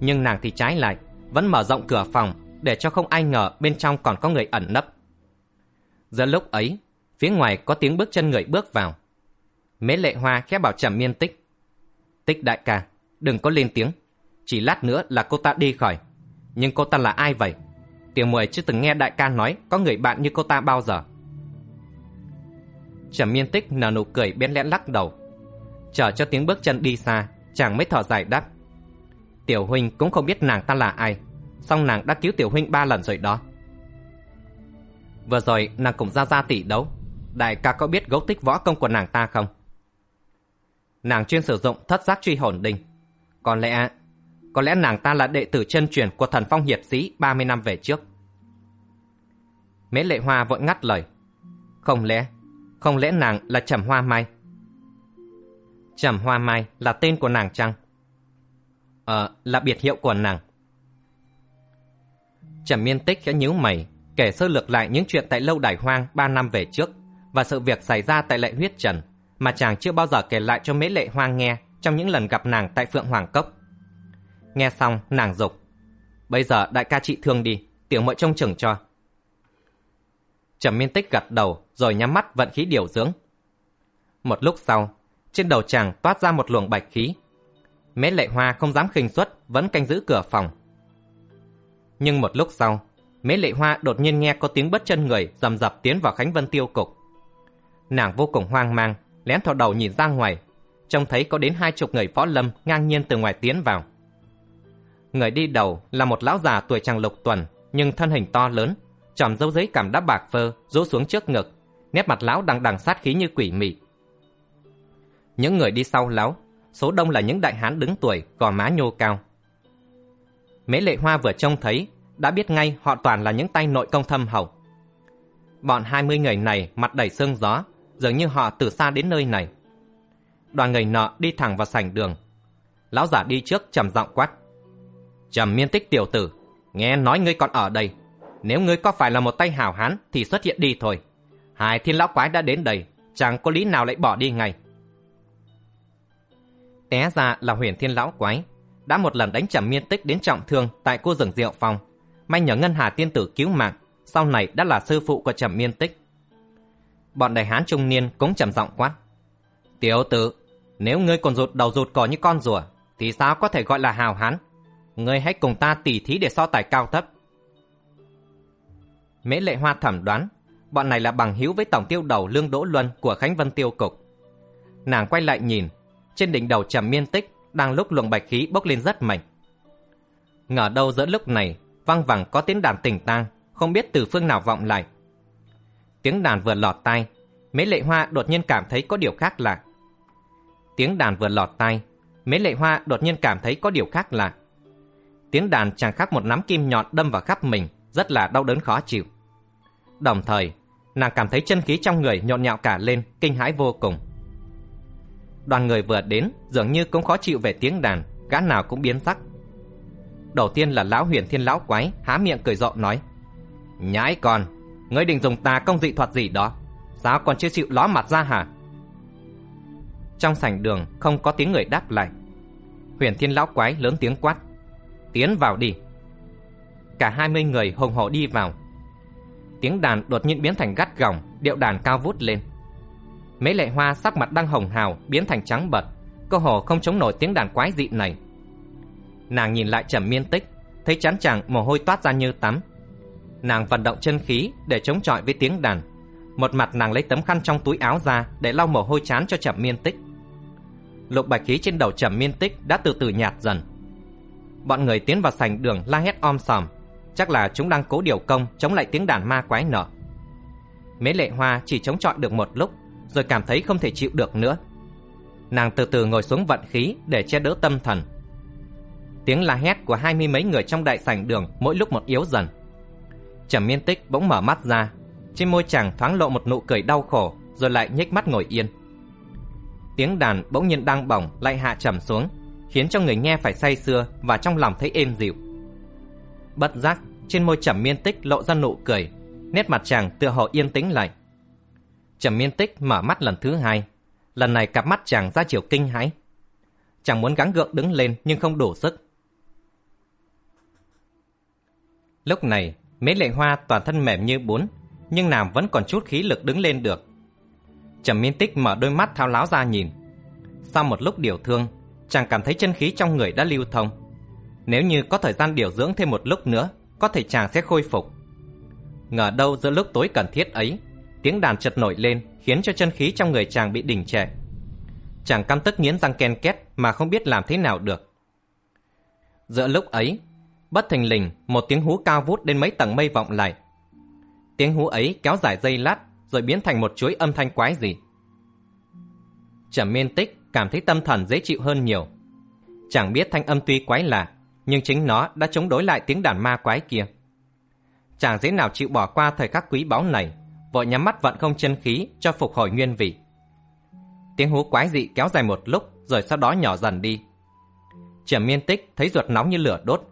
nhưng nàng thì trái lại, vẫn mở rộng cửa phòng để cho không ai ngờ bên trong còn có người ẩn nấp. Giờ lúc ấy, phía ngoài có tiếng bước chân người bước vào. Mế lệ hoa khẽ bảo trầm miên tích. Tích đại ca, đừng có lên tiếng. Chỉ lát nữa là cô ta đi khỏi. Nhưng cô ta là ai vậy? Tiểu muội chưa từng nghe đại ca nói có người bạn như cô ta bao giờ. Trầm miên tích nở nụ cười bên lẽn lắc đầu. Chờ cho tiếng bước chân đi xa, chàng mới thở dài đáp. Tiểu huynh cũng không biết nàng ta là ai, song nàng đã cứu tiểu huynh ba lần rồi đó. Vừa rồi nàng cùng ra ra tỷ đấu, đại ca có biết gấu tích võ công của nàng ta không? Nàng chuyên sử dụng thất giác truy hồn đinh. Có lẽ, có lẽ nàng ta là đệ tử chân truyền của thần phong hiệp sĩ 30 năm về trước. Mễ lệ hoa vội ngắt lời. Không lẽ, không lẽ nàng là Trầm Hoa Mai? Trầm Hoa Mai là tên của nàng chăng? Ờ, là biệt hiệu của nàng. Trầm Miên Tích khẽ nhíu mày, kể sơ lược lại những chuyện tại lâu đài hoang ba năm về trước và sự việc xảy ra tại lệ huyết trần mà chàng chưa bao giờ kể lại cho mễ lệ hoang nghe trong những lần gặp nàng tại Phượng Hoàng Cốc. Nghe xong, nàng dục Bây giờ đại ca trị thương đi, tiểu muội trông chừng cho. Trầm Miên Tích gật đầu rồi nhắm mắt vận khí điều dưỡng. Một lúc sau, trên đầu chàng toát ra một luồng bạch khí. Mễ lệ hoa không dám khinh suất, vẫn canh giữ cửa phòng. Nhưng một lúc sau, Mễ lệ hoa đột nhiên nghe có tiếng bất chân người dầm dập tiến vào Khánh Vân tiêu cục. Nàng vô cùng hoang mang, lén thò đầu nhìn ra ngoài, trông thấy có đến hai chục người võ lâm ngang nhiên từ ngoài tiến vào. Người đi đầu là một lão già tuổi tràng lục tuần, nhưng thân hình to lớn, tròm dấu giấy cảm đắp bạc phơ rũ xuống trước ngực, nét mặt lão đằng đằng sát khí như quỷ mị. Những người đi sau lão, số đông là những đại hán đứng tuổi, gò má nhô cao. Mễ lệ hoa vừa trông thấy, đã biết ngay họ toàn là những tay nội công thâm hậu. Bọn 20 người này mặt đầy sương gió, dường như họ từ xa đến nơi này. Đoàn người nọ đi thẳng vào sảnh đường. Lão giả đi trước trầm giọng quát. Trầm miên tích tiểu tử, nghe nói ngươi còn ở đây. Nếu ngươi có phải là một tay hảo hán thì xuất hiện đi thôi. Hai thiên lão quái đã đến đây, chẳng có lý nào lại bỏ đi ngay. Té ra là huyền thiên lão quái, đã một lần đánh trầm miên tích đến trọng thương tại cô rừng rượu phòng. May nhờ Ngân Hà tiên tử cứu mạng, sau này đã là sư phụ của trầm miên tích. Bọn đại hán trung niên cũng trầm giọng quát. Tiểu tử, nếu ngươi còn rụt đầu rụt cỏ như con rùa, thì sao có thể gọi là hào hán? Ngươi hãy cùng ta tỉ thí để so tài cao thấp. Mễ lệ hoa thẩm đoán, bọn này là bằng hữu với tổng tiêu đầu Lương Đỗ Luân của Khánh Vân Tiêu Cục. Nàng quay lại nhìn, trên đỉnh đầu trầm miên tích đang lúc luồng bạch khí bốc lên rất mạnh. Ngờ đâu giữa lúc này, văng vẳng có tiếng đàn tình tang, không biết từ phương nào vọng lại. Tiếng đàn vừa lọt tai, mấy Lệ Hoa đột nhiên cảm thấy có điều khác lạ. Tiếng đàn vừa lọt tai, mấy Lệ Hoa đột nhiên cảm thấy có điều khác lạ. Tiếng đàn chẳng khác một nắm kim nhọn đâm vào khắp mình, rất là đau đớn khó chịu. Đồng thời, nàng cảm thấy chân khí trong người nhộn nhạo cả lên, kinh hãi vô cùng. Đoàn người vừa đến, dường như cũng khó chịu về tiếng đàn, gã nào cũng biến sắc. Đầu tiên là lão huyền thiên lão quái, há miệng cười rộ nói. Nhãi con, ngươi định dùng tà công dị thuật gì đó, sao còn chưa chịu ló mặt ra hả? Trong sảnh đường không có tiếng người đáp lại. Huyền thiên lão quái lớn tiếng quát. Tiến vào đi. Cả hai mươi người hùng hổ đi vào. Tiếng đàn đột nhiên biến thành gắt gỏng, điệu đàn cao vút lên. Mấy lệ hoa sắc mặt đang hồng hào biến thành trắng bật, cơ hồ không chống nổi tiếng đàn quái dị này. Nàng nhìn lại Trầm Miên Tích, thấy chán chàng mồ hôi toát ra như tắm. Nàng vận động chân khí để chống chọi với tiếng đàn. Một mặt nàng lấy tấm khăn trong túi áo ra để lau mồ hôi chán cho Trầm Miên Tích. Lục bạch khí trên đầu Trầm Miên Tích đã từ từ nhạt dần. Bọn người tiến vào sảnh đường la hét om sòm, chắc là chúng đang cố điều công chống lại tiếng đàn ma quái nọ. Mễ Lệ Hoa chỉ chống chọi được một lúc, rồi cảm thấy không thể chịu được nữa. Nàng từ từ ngồi xuống vận khí để che đỡ tâm thần. Tiếng la hét của hai mươi mấy người trong đại sảnh đường mỗi lúc một yếu dần. Trầm Miên Tích bỗng mở mắt ra, trên môi chàng thoáng lộ một nụ cười đau khổ, rồi lại nhếch mắt ngồi yên. Tiếng đàn bỗng nhiên đang bỏng lại hạ trầm xuống, khiến cho người nghe phải say sưa và trong lòng thấy êm dịu. Bất giác, trên môi Trầm Miên Tích lộ ra nụ cười, nét mặt chàng tựa hồ yên tĩnh lại. Trầm miên tích mở mắt lần thứ hai. Lần này cặp mắt chàng ra chiều kinh hãi. Chàng muốn gắng gượng đứng lên nhưng không đủ sức. Lúc này, mấy lệ hoa toàn thân mềm như bún, nhưng nàng vẫn còn chút khí lực đứng lên được. Trầm miên tích mở đôi mắt thao láo ra nhìn. Sau một lúc điều thương, chàng cảm thấy chân khí trong người đã lưu thông. Nếu như có thời gian điều dưỡng thêm một lúc nữa, có thể chàng sẽ khôi phục. Ngờ đâu giữa lúc tối cần thiết ấy, Tiếng đàn chợt nổi lên khiến cho chân khí trong người chàng bị đình trệ. Chàng căm tức nghiến răng ken két mà không biết làm thế nào được. Giữa lúc ấy, bất thình lình một tiếng hú cao vút đến mấy tầng mây vọng lại. Tiếng hú ấy kéo dài dây lát rồi biến thành một chuỗi âm thanh quái dị. Trầm miên tích cảm thấy tâm thần dễ chịu hơn nhiều. Chẳng biết thanh âm tuy quái lạ, nhưng chính nó đã chống đối lại tiếng đàn ma quái kia. Chàng dễ nào chịu bỏ qua thời khắc quý báu này vội nhắm mắt vận không chân khí cho phục hồi nguyên vị. Tiếng hú quái dị kéo dài một lúc rồi sau đó nhỏ dần đi. triển miên tích thấy ruột nóng như lửa đốt.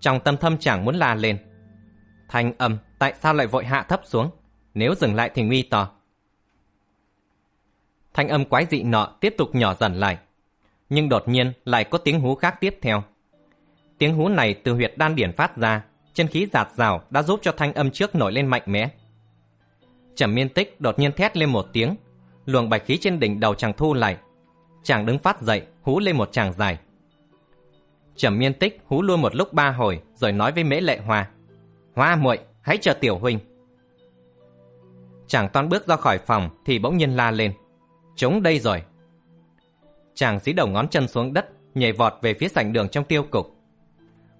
Trong tâm thâm chẳng muốn la lên. Thanh âm tại sao lại vội hạ thấp xuống? Nếu dừng lại thì nguy to. Thanh âm quái dị nọ tiếp tục nhỏ dần lại. Nhưng đột nhiên lại có tiếng hú khác tiếp theo. Tiếng hú này từ huyệt đan điển phát ra, chân khí giạt rào đã giúp cho thanh âm trước nổi lên mạnh mẽ. Trầm miên tích đột nhiên thét lên một tiếng, luồng bạch khí trên đỉnh đầu chàng thu lại. Chàng đứng phát dậy, hú lên một chàng dài. Trầm miên tích hú luôn một lúc ba hồi, rồi nói với mễ lệ hoa. Hoa muội, hãy chờ tiểu huynh. Chàng toan bước ra khỏi phòng thì bỗng nhiên la lên. Chúng đây rồi. Chàng dí đầu ngón chân xuống đất, nhảy vọt về phía sảnh đường trong tiêu cục.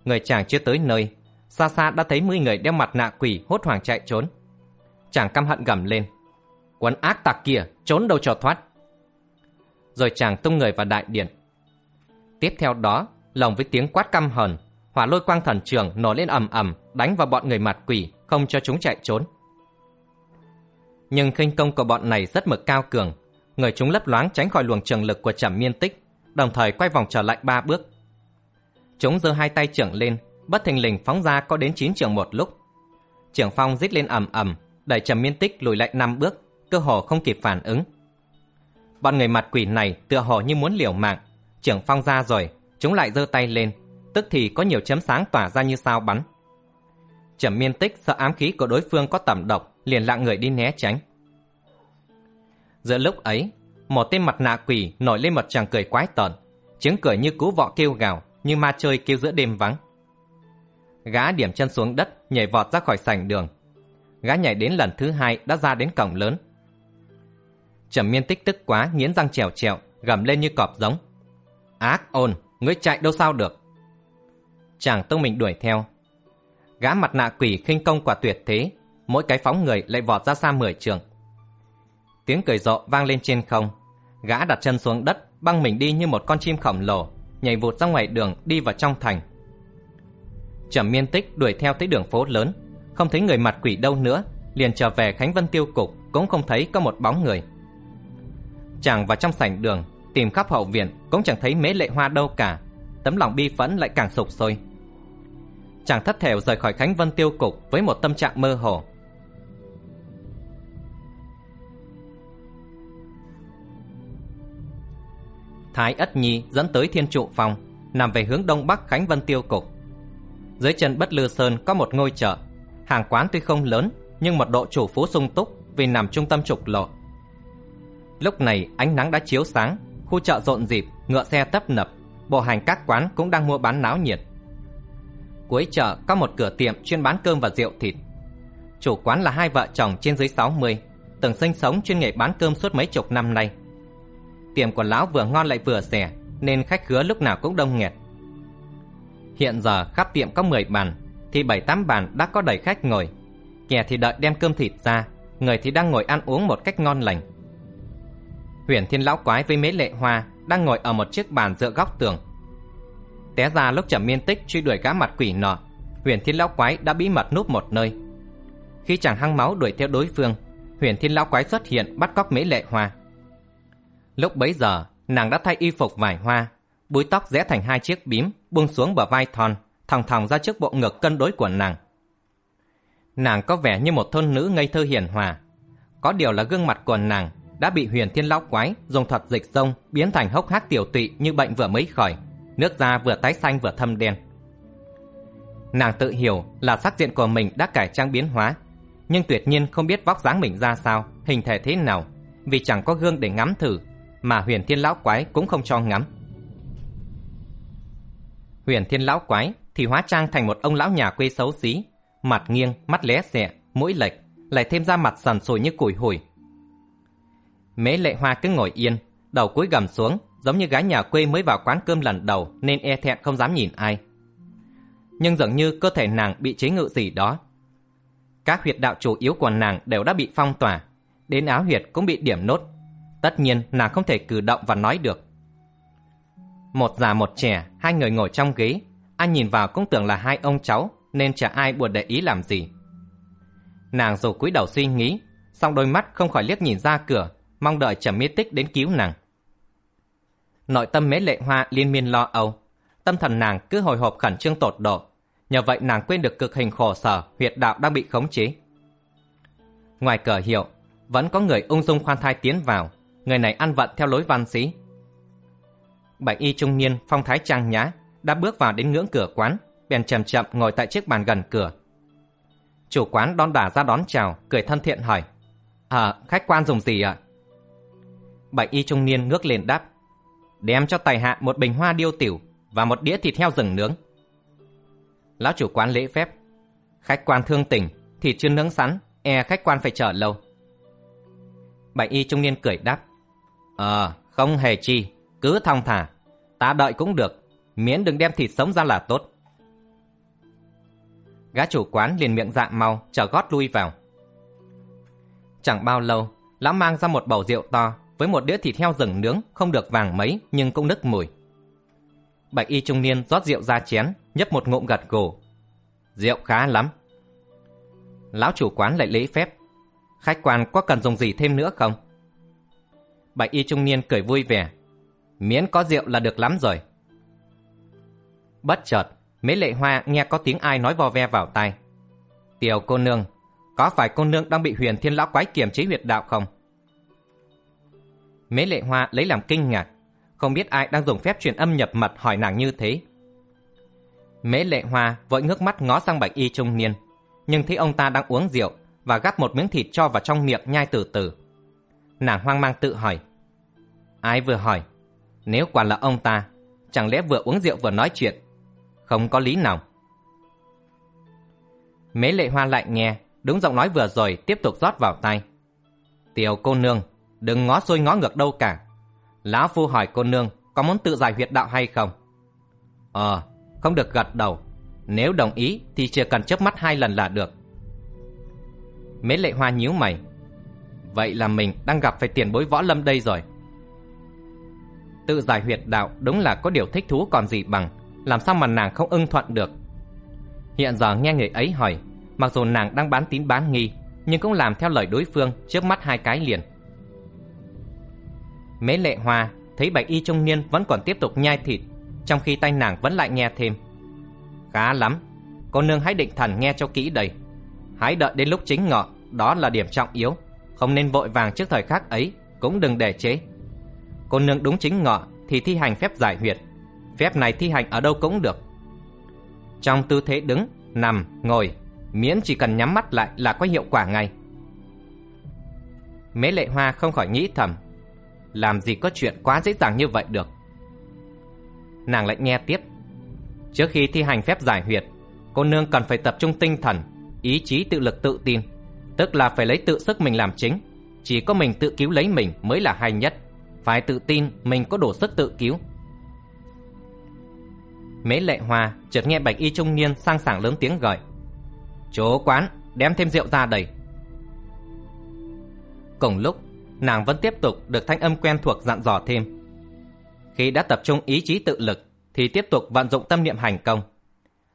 Người chàng chưa tới nơi, xa xa đã thấy mươi người đeo mặt nạ quỷ hốt hoảng chạy trốn chàng căm hận gầm lên. Quân ác tặc kia, trốn đâu cho thoát. Rồi chàng tung người vào đại điện. Tiếp theo đó, lồng với tiếng quát căm hờn, hỏa lôi quang thần trường nổi lên ầm ầm, đánh vào bọn người mặt quỷ, không cho chúng chạy trốn. Nhưng khinh công của bọn này rất mực cao cường, người chúng lấp loáng tránh khỏi luồng trường lực của Trầm Miên Tích, đồng thời quay vòng trở lại ba bước. Chúng giơ hai tay trưởng lên, bất thình lình phóng ra có đến chín trường một lúc. Trưởng phong rít lên ầm ầm, đẩy Trầm Miên Tích lùi lại năm bước, cơ hồ không kịp phản ứng. Bọn người mặt quỷ này tựa hồ như muốn liều mạng, trưởng phong ra rồi, chúng lại giơ tay lên, tức thì có nhiều chấm sáng tỏa ra như sao bắn. Trầm Miên Tích sợ ám khí của đối phương có tẩm độc, liền lặng người đi né tránh. Giữa lúc ấy, một tên mặt nạ quỷ nổi lên một tràng cười quái tởn, tiếng cười như cú vọ kêu gào, như ma chơi kêu giữa đêm vắng. Gã điểm chân xuống đất, nhảy vọt ra khỏi sảnh đường. Gã nhảy đến lần thứ hai đã ra đến cổng lớn. Trầm miên tích tức quá, nghiến răng trèo trèo, gầm lên như cọp giống. Ác ôn, ngươi chạy đâu sao được. Chàng tông mình đuổi theo. Gã mặt nạ quỷ khinh công quả tuyệt thế, mỗi cái phóng người lại vọt ra xa mười trường. Tiếng cười rộ vang lên trên không. Gã đặt chân xuống đất, băng mình đi như một con chim khổng lồ, nhảy vụt ra ngoài đường đi vào trong thành. Trầm miên tích đuổi theo tới đường phố lớn, không thấy người mặt quỷ đâu nữa, liền trở về Khánh Vân Tiêu Cục cũng không thấy có một bóng người. Chàng vào trong sảnh đường, tìm khắp hậu viện cũng chẳng thấy mế lệ hoa đâu cả, tấm lòng bi phẫn lại càng sụp sôi. Chàng thất thểu rời khỏi Khánh Vân Tiêu Cục với một tâm trạng mơ hồ. Thái Ất Nhi dẫn tới Thiên Trụ Phòng, nằm về hướng đông bắc Khánh Vân Tiêu Cục. Dưới chân Bất Lư Sơn có một ngôi chợ, hàng quán tuy không lớn nhưng mật độ chủ phú sung túc vì nằm trung tâm trục lộ. Lúc này ánh nắng đã chiếu sáng, khu chợ rộn rịp, ngựa xe tấp nập, bộ hành các quán cũng đang mua bán náo nhiệt. Cuối chợ có một cửa tiệm chuyên bán cơm và rượu thịt. Chủ quán là hai vợ chồng trên dưới 60, từng sinh sống chuyên nghề bán cơm suốt mấy chục năm nay. Tiệm của lão vừa ngon lại vừa rẻ, nên khách khứa lúc nào cũng đông nghẹt. Hiện giờ khắp tiệm có 10 bàn, thì 7-8 bàn đã có đầy khách ngồi. Kẻ thì đợi đem cơm thịt ra, người thì đang ngồi ăn uống một cách ngon lành. Huyền Thiên Lão Quái với Mế Lệ Hoa đang ngồi ở một chiếc bàn dựa góc tường. Té ra lúc Trầm Miên Tích truy đuổi gã mặt quỷ nọ, Huyền Thiên Lão Quái đã bí mật núp một nơi. Khi chàng hăng máu đuổi theo đối phương, Huyền Thiên Lão Quái xuất hiện bắt cóc Mễ Lệ Hoa. Lúc bấy giờ, nàng đã thay y phục vải hoa, búi tóc rẽ thành hai chiếc bím, buông xuống bờ vai thon, thòng thòng ra trước bộ ngực cân đối của nàng. Nàng có vẻ như một thôn nữ ngây thơ hiền hòa. Có điều là gương mặt của nàng đã bị huyền thiên lão quái dùng thuật dịch sông biến thành hốc hác tiểu tụy như bệnh vừa mới khỏi, nước da vừa tái xanh vừa thâm đen. Nàng tự hiểu là sắc diện của mình đã cải trang biến hóa, nhưng tuyệt nhiên không biết vóc dáng mình ra sao, hình thể thế nào, vì chẳng có gương để ngắm thử, mà huyền thiên lão quái cũng không cho ngắm. Huyền thiên lão quái thì hóa trang thành một ông lão nhà quê xấu xí, mặt nghiêng, mắt lé xẹ, mũi lệch, lại thêm ra mặt sần sùi như củi hủi. Mễ lệ hoa cứ ngồi yên, đầu cúi gầm xuống, giống như gái nhà quê mới vào quán cơm lần đầu nên e thẹn không dám nhìn ai. Nhưng dường như cơ thể nàng bị chế ngự gì đó. Các huyệt đạo chủ yếu của nàng đều đã bị phong tỏa, đến áo huyệt cũng bị điểm nốt. Tất nhiên nàng không thể cử động và nói được. Một già một trẻ, hai người ngồi trong ghế, anh nhìn vào cũng tưởng là hai ông cháu nên chả ai buồn để ý làm gì. Nàng dù cúi đầu suy nghĩ, song đôi mắt không khỏi liếc nhìn ra cửa, mong đợi Trầm Miết Tích đến cứu nàng. Nội tâm mế lệ hoa liên miên lo âu, tâm thần nàng cứ hồi hộp khẩn trương tột độ, nhờ vậy nàng quên được cực hình khổ sở huyệt đạo đang bị khống chế. Ngoài cửa hiệu, vẫn có người ung dung khoan thai tiến vào, người này ăn vận theo lối văn sĩ. Bạch y trung niên phong thái trang nhã đã bước vào đến ngưỡng cửa quán, bèn chậm chậm ngồi tại chiếc bàn gần cửa. Chủ quán đón đả ra đón chào, cười thân thiện hỏi: "À, khách quan dùng gì ạ?" Bạch y trung niên ngước lên đáp: "Đem cho tài hạ một bình hoa điêu tiểu và một đĩa thịt heo rừng nướng." Lão chủ quán lễ phép: "Khách quan thương tình, thịt chưa nướng sẵn, e khách quan phải chờ lâu." Bạch y trung niên cười đáp: "Ờ, không hề chi, cứ thong thả, ta đợi cũng được, miễn đừng đem thịt sống ra là tốt." Gã chủ quán liền miệng dạ mau, chờ gót lui vào. Chẳng bao lâu, lão mang ra một bầu rượu to với một đĩa thịt heo rừng nướng không được vàng mấy nhưng cũng nức mùi. Bạch y trung niên rót rượu ra chén, nhấp một ngụm gật gù. Rượu khá lắm. Lão chủ quán lại lễ phép. Khách quan có cần dùng gì thêm nữa không? Bạch y trung niên cười vui vẻ. Miễn có rượu là được lắm rồi. Bất chợt, Mễ Lệ Hoa nghe có tiếng ai nói vo ve vào tai. Tiểu cô nương, có phải cô nương đang bị huyền thiên lão quái kiềm chế huyệt đạo không? Mễ Lệ Hoa lấy làm kinh ngạc, không biết ai đang dùng phép truyền âm nhập mật hỏi nàng như thế. Mễ Lệ Hoa vội ngước mắt ngó sang bạch y trung niên, nhưng thấy ông ta đang uống rượu và gắp một miếng thịt cho vào trong miệng nhai từ từ. Nàng hoang mang tự hỏi. Ai vừa hỏi, nếu quả là ông ta, chẳng lẽ vừa uống rượu vừa nói chuyện? Không có lý nào. Mế Lệ Hoa lại nghe, đúng giọng nói vừa rồi tiếp tục rót vào tay. Tiểu cô nương, đừng ngó xuôi ngó ngược đâu cả. Lão Phu hỏi cô nương có muốn tự giải huyệt đạo hay không? Ờ, không được gật đầu. Nếu đồng ý thì chỉ cần chớp mắt hai lần là được. Mế lệ hoa nhíu mày. Vậy là mình đang gặp phải tiền bối võ lâm đây rồi. Tự giải huyệt đạo đúng là có điều thích thú còn gì bằng. Làm sao mà nàng không ưng thuận được. Hiện giờ nghe người ấy hỏi, mặc dù nàng đang bán tín bán nghi, nhưng cũng làm theo lời đối phương trước mắt hai cái liền. Mế lệ hoa thấy bạch y trung niên vẫn còn tiếp tục nhai thịt, trong khi tay nàng vẫn lại nghe thêm. Khá lắm, cô nương hãy định thần nghe cho kỹ đầy. Hãy đợi đến lúc chính ngọ, đó là điểm trọng yếu, không nên vội vàng trước thời khắc ấy, cũng đừng để chế. Cô nương đúng chính ngọ thì thi hành phép giải huyệt, phép này thi hành ở đâu cũng được. Trong tư thế đứng, nằm, ngồi, miễn chỉ cần nhắm mắt lại là có hiệu quả ngay. Mế lệ hoa không khỏi nghĩ thầm, làm gì có chuyện quá dễ dàng như vậy được. Nàng lại nghe tiếp. Trước khi thi hành phép giải huyệt, cô nương cần phải tập trung tinh thần, ý chí tự lực tự tin, tức là phải lấy tự sức mình làm chính. Chỉ có mình tự cứu lấy mình mới là hay nhất. Phải tự tin mình có đủ sức tự cứu. Mế lệ hoa chợt nghe bạch y trung niên sang sảng lớn tiếng gọi. Chỗ quán, đem thêm rượu ra đầy. Cùng lúc, nàng vẫn tiếp tục được thanh âm quen thuộc dặn dò thêm. Khi đã tập trung ý chí tự lực, thì tiếp tục vận dụng tâm niệm hành công.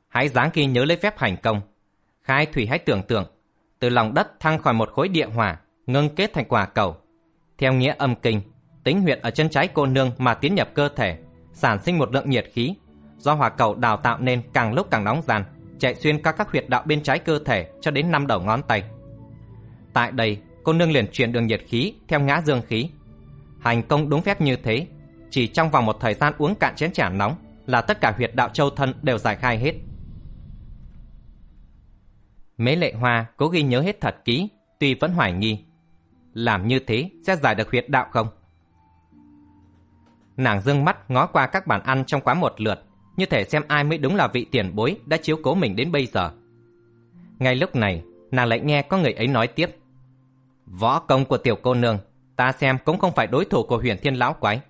Hãy dáng khi nhớ lấy phép hành công. Khai thủy hãy tưởng tượng, từ lòng đất thăng khỏi một khối địa hỏa, ngưng kết thành quả cầu. Theo nghĩa âm kinh, tính huyệt ở chân trái cô nương mà tiến nhập cơ thể, sản sinh một lượng nhiệt khí, do hỏa cầu đào tạo nên càng lúc càng nóng gian, chạy xuyên qua các huyệt đạo bên trái cơ thể cho đến năm đầu ngón tay. Tại đây, cô nương liền chuyển đường nhiệt khí theo ngã dương khí. Hành công đúng phép như thế, chỉ trong vòng một thời gian uống cạn chén trà nóng là tất cả huyệt đạo châu thân đều giải khai hết. Mế lệ hoa cố ghi nhớ hết thật kỹ, tuy vẫn hoài nghi. Làm như thế sẽ giải được huyệt đạo không? Nàng dương mắt ngó qua các bàn ăn trong quán một lượt, như thể xem ai mới đúng là vị tiền bối đã chiếu cố mình đến bây giờ. Ngay lúc này, nàng lại nghe có người ấy nói tiếp. Võ công của tiểu cô nương, ta xem cũng không phải đối thủ của huyền thiên lão quái.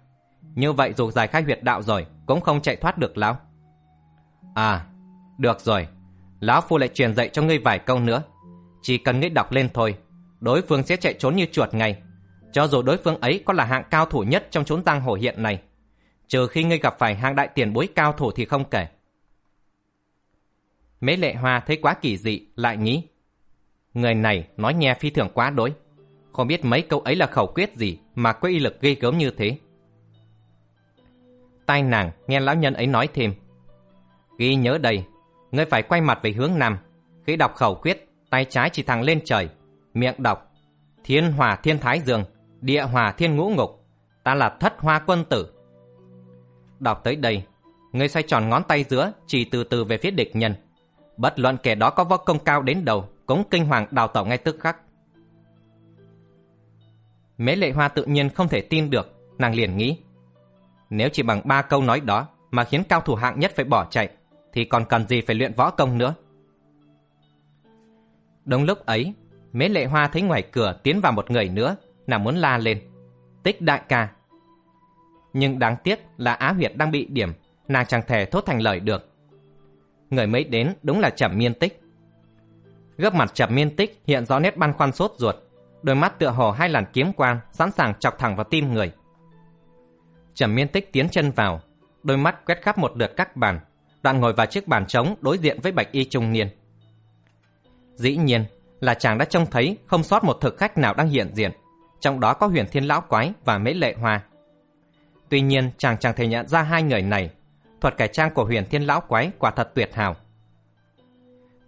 Như vậy dù giải khai huyệt đạo rồi, cũng không chạy thoát được lão. À, được rồi. Lão Phu lại truyền dạy cho ngươi vài câu nữa. Chỉ cần ngươi đọc lên thôi, đối phương sẽ chạy trốn như chuột ngay. Cho dù đối phương ấy có là hạng cao thủ nhất trong chốn giang hồ hiện này. Trừ khi ngươi gặp phải hạng đại tiền bối cao thủ thì không kể. Mễ lệ hoa thấy quá kỳ dị, lại nghĩ. Người này nói nghe phi thường quá đối. Không biết mấy câu ấy là khẩu quyết gì mà có y lực ghê gớm như thế. Tai nàng nghe lão nhân ấy nói thêm. Ghi nhớ đây, ngươi phải quay mặt về hướng nam. Khi đọc khẩu quyết, tay trái chỉ thẳng lên trời. Miệng đọc, thiên hòa thiên thái dương, địa hòa thiên ngũ ngục. Ta là thất hoa quân tử. Đọc tới đây, người xoay tròn ngón tay giữa, chỉ từ từ về phía địch nhân. Bất luận kẻ đó có võ công cao đến đầu, cũng kinh hoàng đào tẩu ngay tức khắc. Mế lệ hoa tự nhiên không thể tin được, nàng liền nghĩ. Nếu chỉ bằng ba câu nói đó mà khiến cao thủ hạng nhất phải bỏ chạy, thì còn cần gì phải luyện võ công nữa. Đúng lúc ấy, Mế Lệ Hoa thấy ngoài cửa tiến vào một người nữa, nàng muốn la lên. Tích đại ca. Nhưng đáng tiếc là Á Huyệt đang bị điểm, nàng chẳng thể thốt thành lời được. Người mới đến đúng là Trầm Miên Tích. Gấp mặt Trầm Miên Tích hiện rõ nét băn khoăn sốt ruột, đôi mắt tựa hồ hai làn kiếm quang sẵn sàng chọc thẳng vào tim người. Trầm miên tích tiến chân vào, đôi mắt quét khắp một lượt các bàn, đoạn ngồi vào chiếc bàn trống đối diện với bạch y trung niên. Dĩ nhiên, là chàng đã trông thấy không sót một thực khách nào đang hiện diện, trong đó có huyền thiên lão quái và mễ lệ hoa. Tuy nhiên chàng chẳng thể nhận ra hai người này, thuật cải trang của huyền thiên lão quái quả thật tuyệt hảo.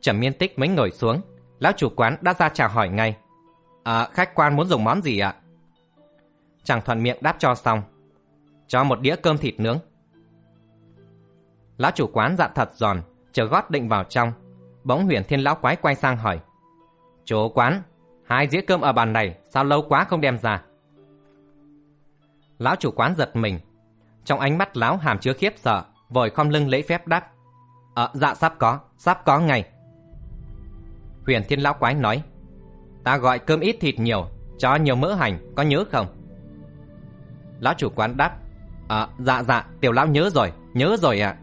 Trầm miên tích mới ngồi xuống, lão chủ quán đã ra chào hỏi ngay. À, khách quan muốn dùng món gì ạ? Chàng thuận miệng đáp cho xong. Cho một đĩa cơm thịt nướng. Lão chủ quán dặn thật giòn, chờ gót định vào trong. Bỗng huyền thiên lão quái quay sang hỏi. Chủ quán, hai dĩa cơm ở bàn này sao lâu quá không đem ra? Lão chủ quán giật mình. Trong ánh mắt lão hàm chứa khiếp sợ, vội khom lưng lễ phép đáp. Ờ, dạ sắp có, sắp có ngay. Huyền thiên lão quái nói. Ta gọi cơm ít thịt nhiều, cho nhiều mỡ hành, có nhớ không? Lão chủ quán đáp. À, dạ dạ, tiểu lão nhớ rồi, nhớ rồi ạ.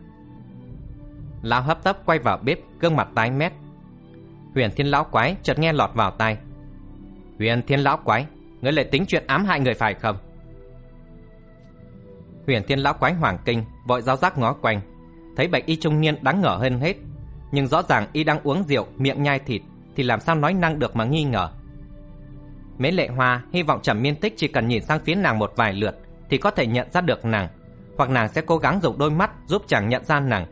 Lão hấp tấp quay vào bếp, gương mặt tái mét. Huyền thiên lão quái chợt nghe lọt vào tai. Huyền thiên lão quái, ngươi lại tính chuyện ám hại người phải không? Huyền thiên lão quái hoàng kinh, vội giáo giác ngó quanh. Thấy bạch y trung niên đáng ngờ hơn hết. Nhưng rõ ràng y đang uống rượu, miệng nhai thịt, thì làm sao nói năng được mà nghi ngờ. mấy lệ hoa hy vọng trầm miên tích chỉ cần nhìn sang phía nàng một vài lượt thì có thể nhận ra được nàng, hoặc nàng sẽ cố gắng dùng đôi mắt giúp chàng nhận ra nàng.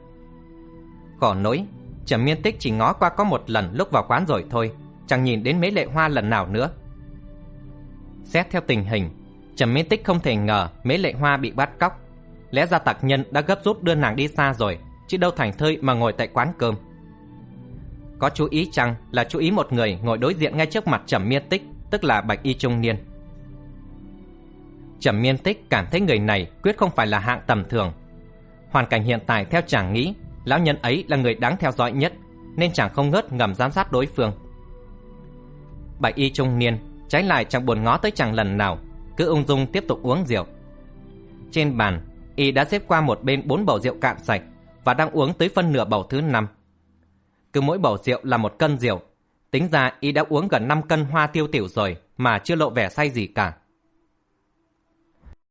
Khổ nỗi, Trầm Miên Tích chỉ ngó qua có một lần lúc vào quán rồi thôi, chẳng nhìn đến mấy lệ hoa lần nào nữa. Xét theo tình hình, Trầm Miên Tích không thể ngờ mấy lệ hoa bị bắt cóc. Lẽ ra tặc nhân đã gấp rút đưa nàng đi xa rồi, chứ đâu thành thơi mà ngồi tại quán cơm. Có chú ý chăng là chú ý một người ngồi đối diện ngay trước mặt Trầm Miên Tích, tức là Bạch Y Trung Niên. Trầm Miên Tích cảm thấy người này quyết không phải là hạng tầm thường. Hoàn cảnh hiện tại theo chàng nghĩ, lão nhân ấy là người đáng theo dõi nhất, nên chàng không ngớt ngầm giám sát đối phương. Bạch y trung niên, trái lại chẳng buồn ngó tới chàng lần nào, cứ ung dung tiếp tục uống rượu. Trên bàn, y đã xếp qua một bên bốn bầu rượu cạn sạch và đang uống tới phân nửa bầu thứ năm. Cứ mỗi bầu rượu là một cân rượu, tính ra y đã uống gần 5 cân hoa tiêu tiểu rồi mà chưa lộ vẻ say gì cả.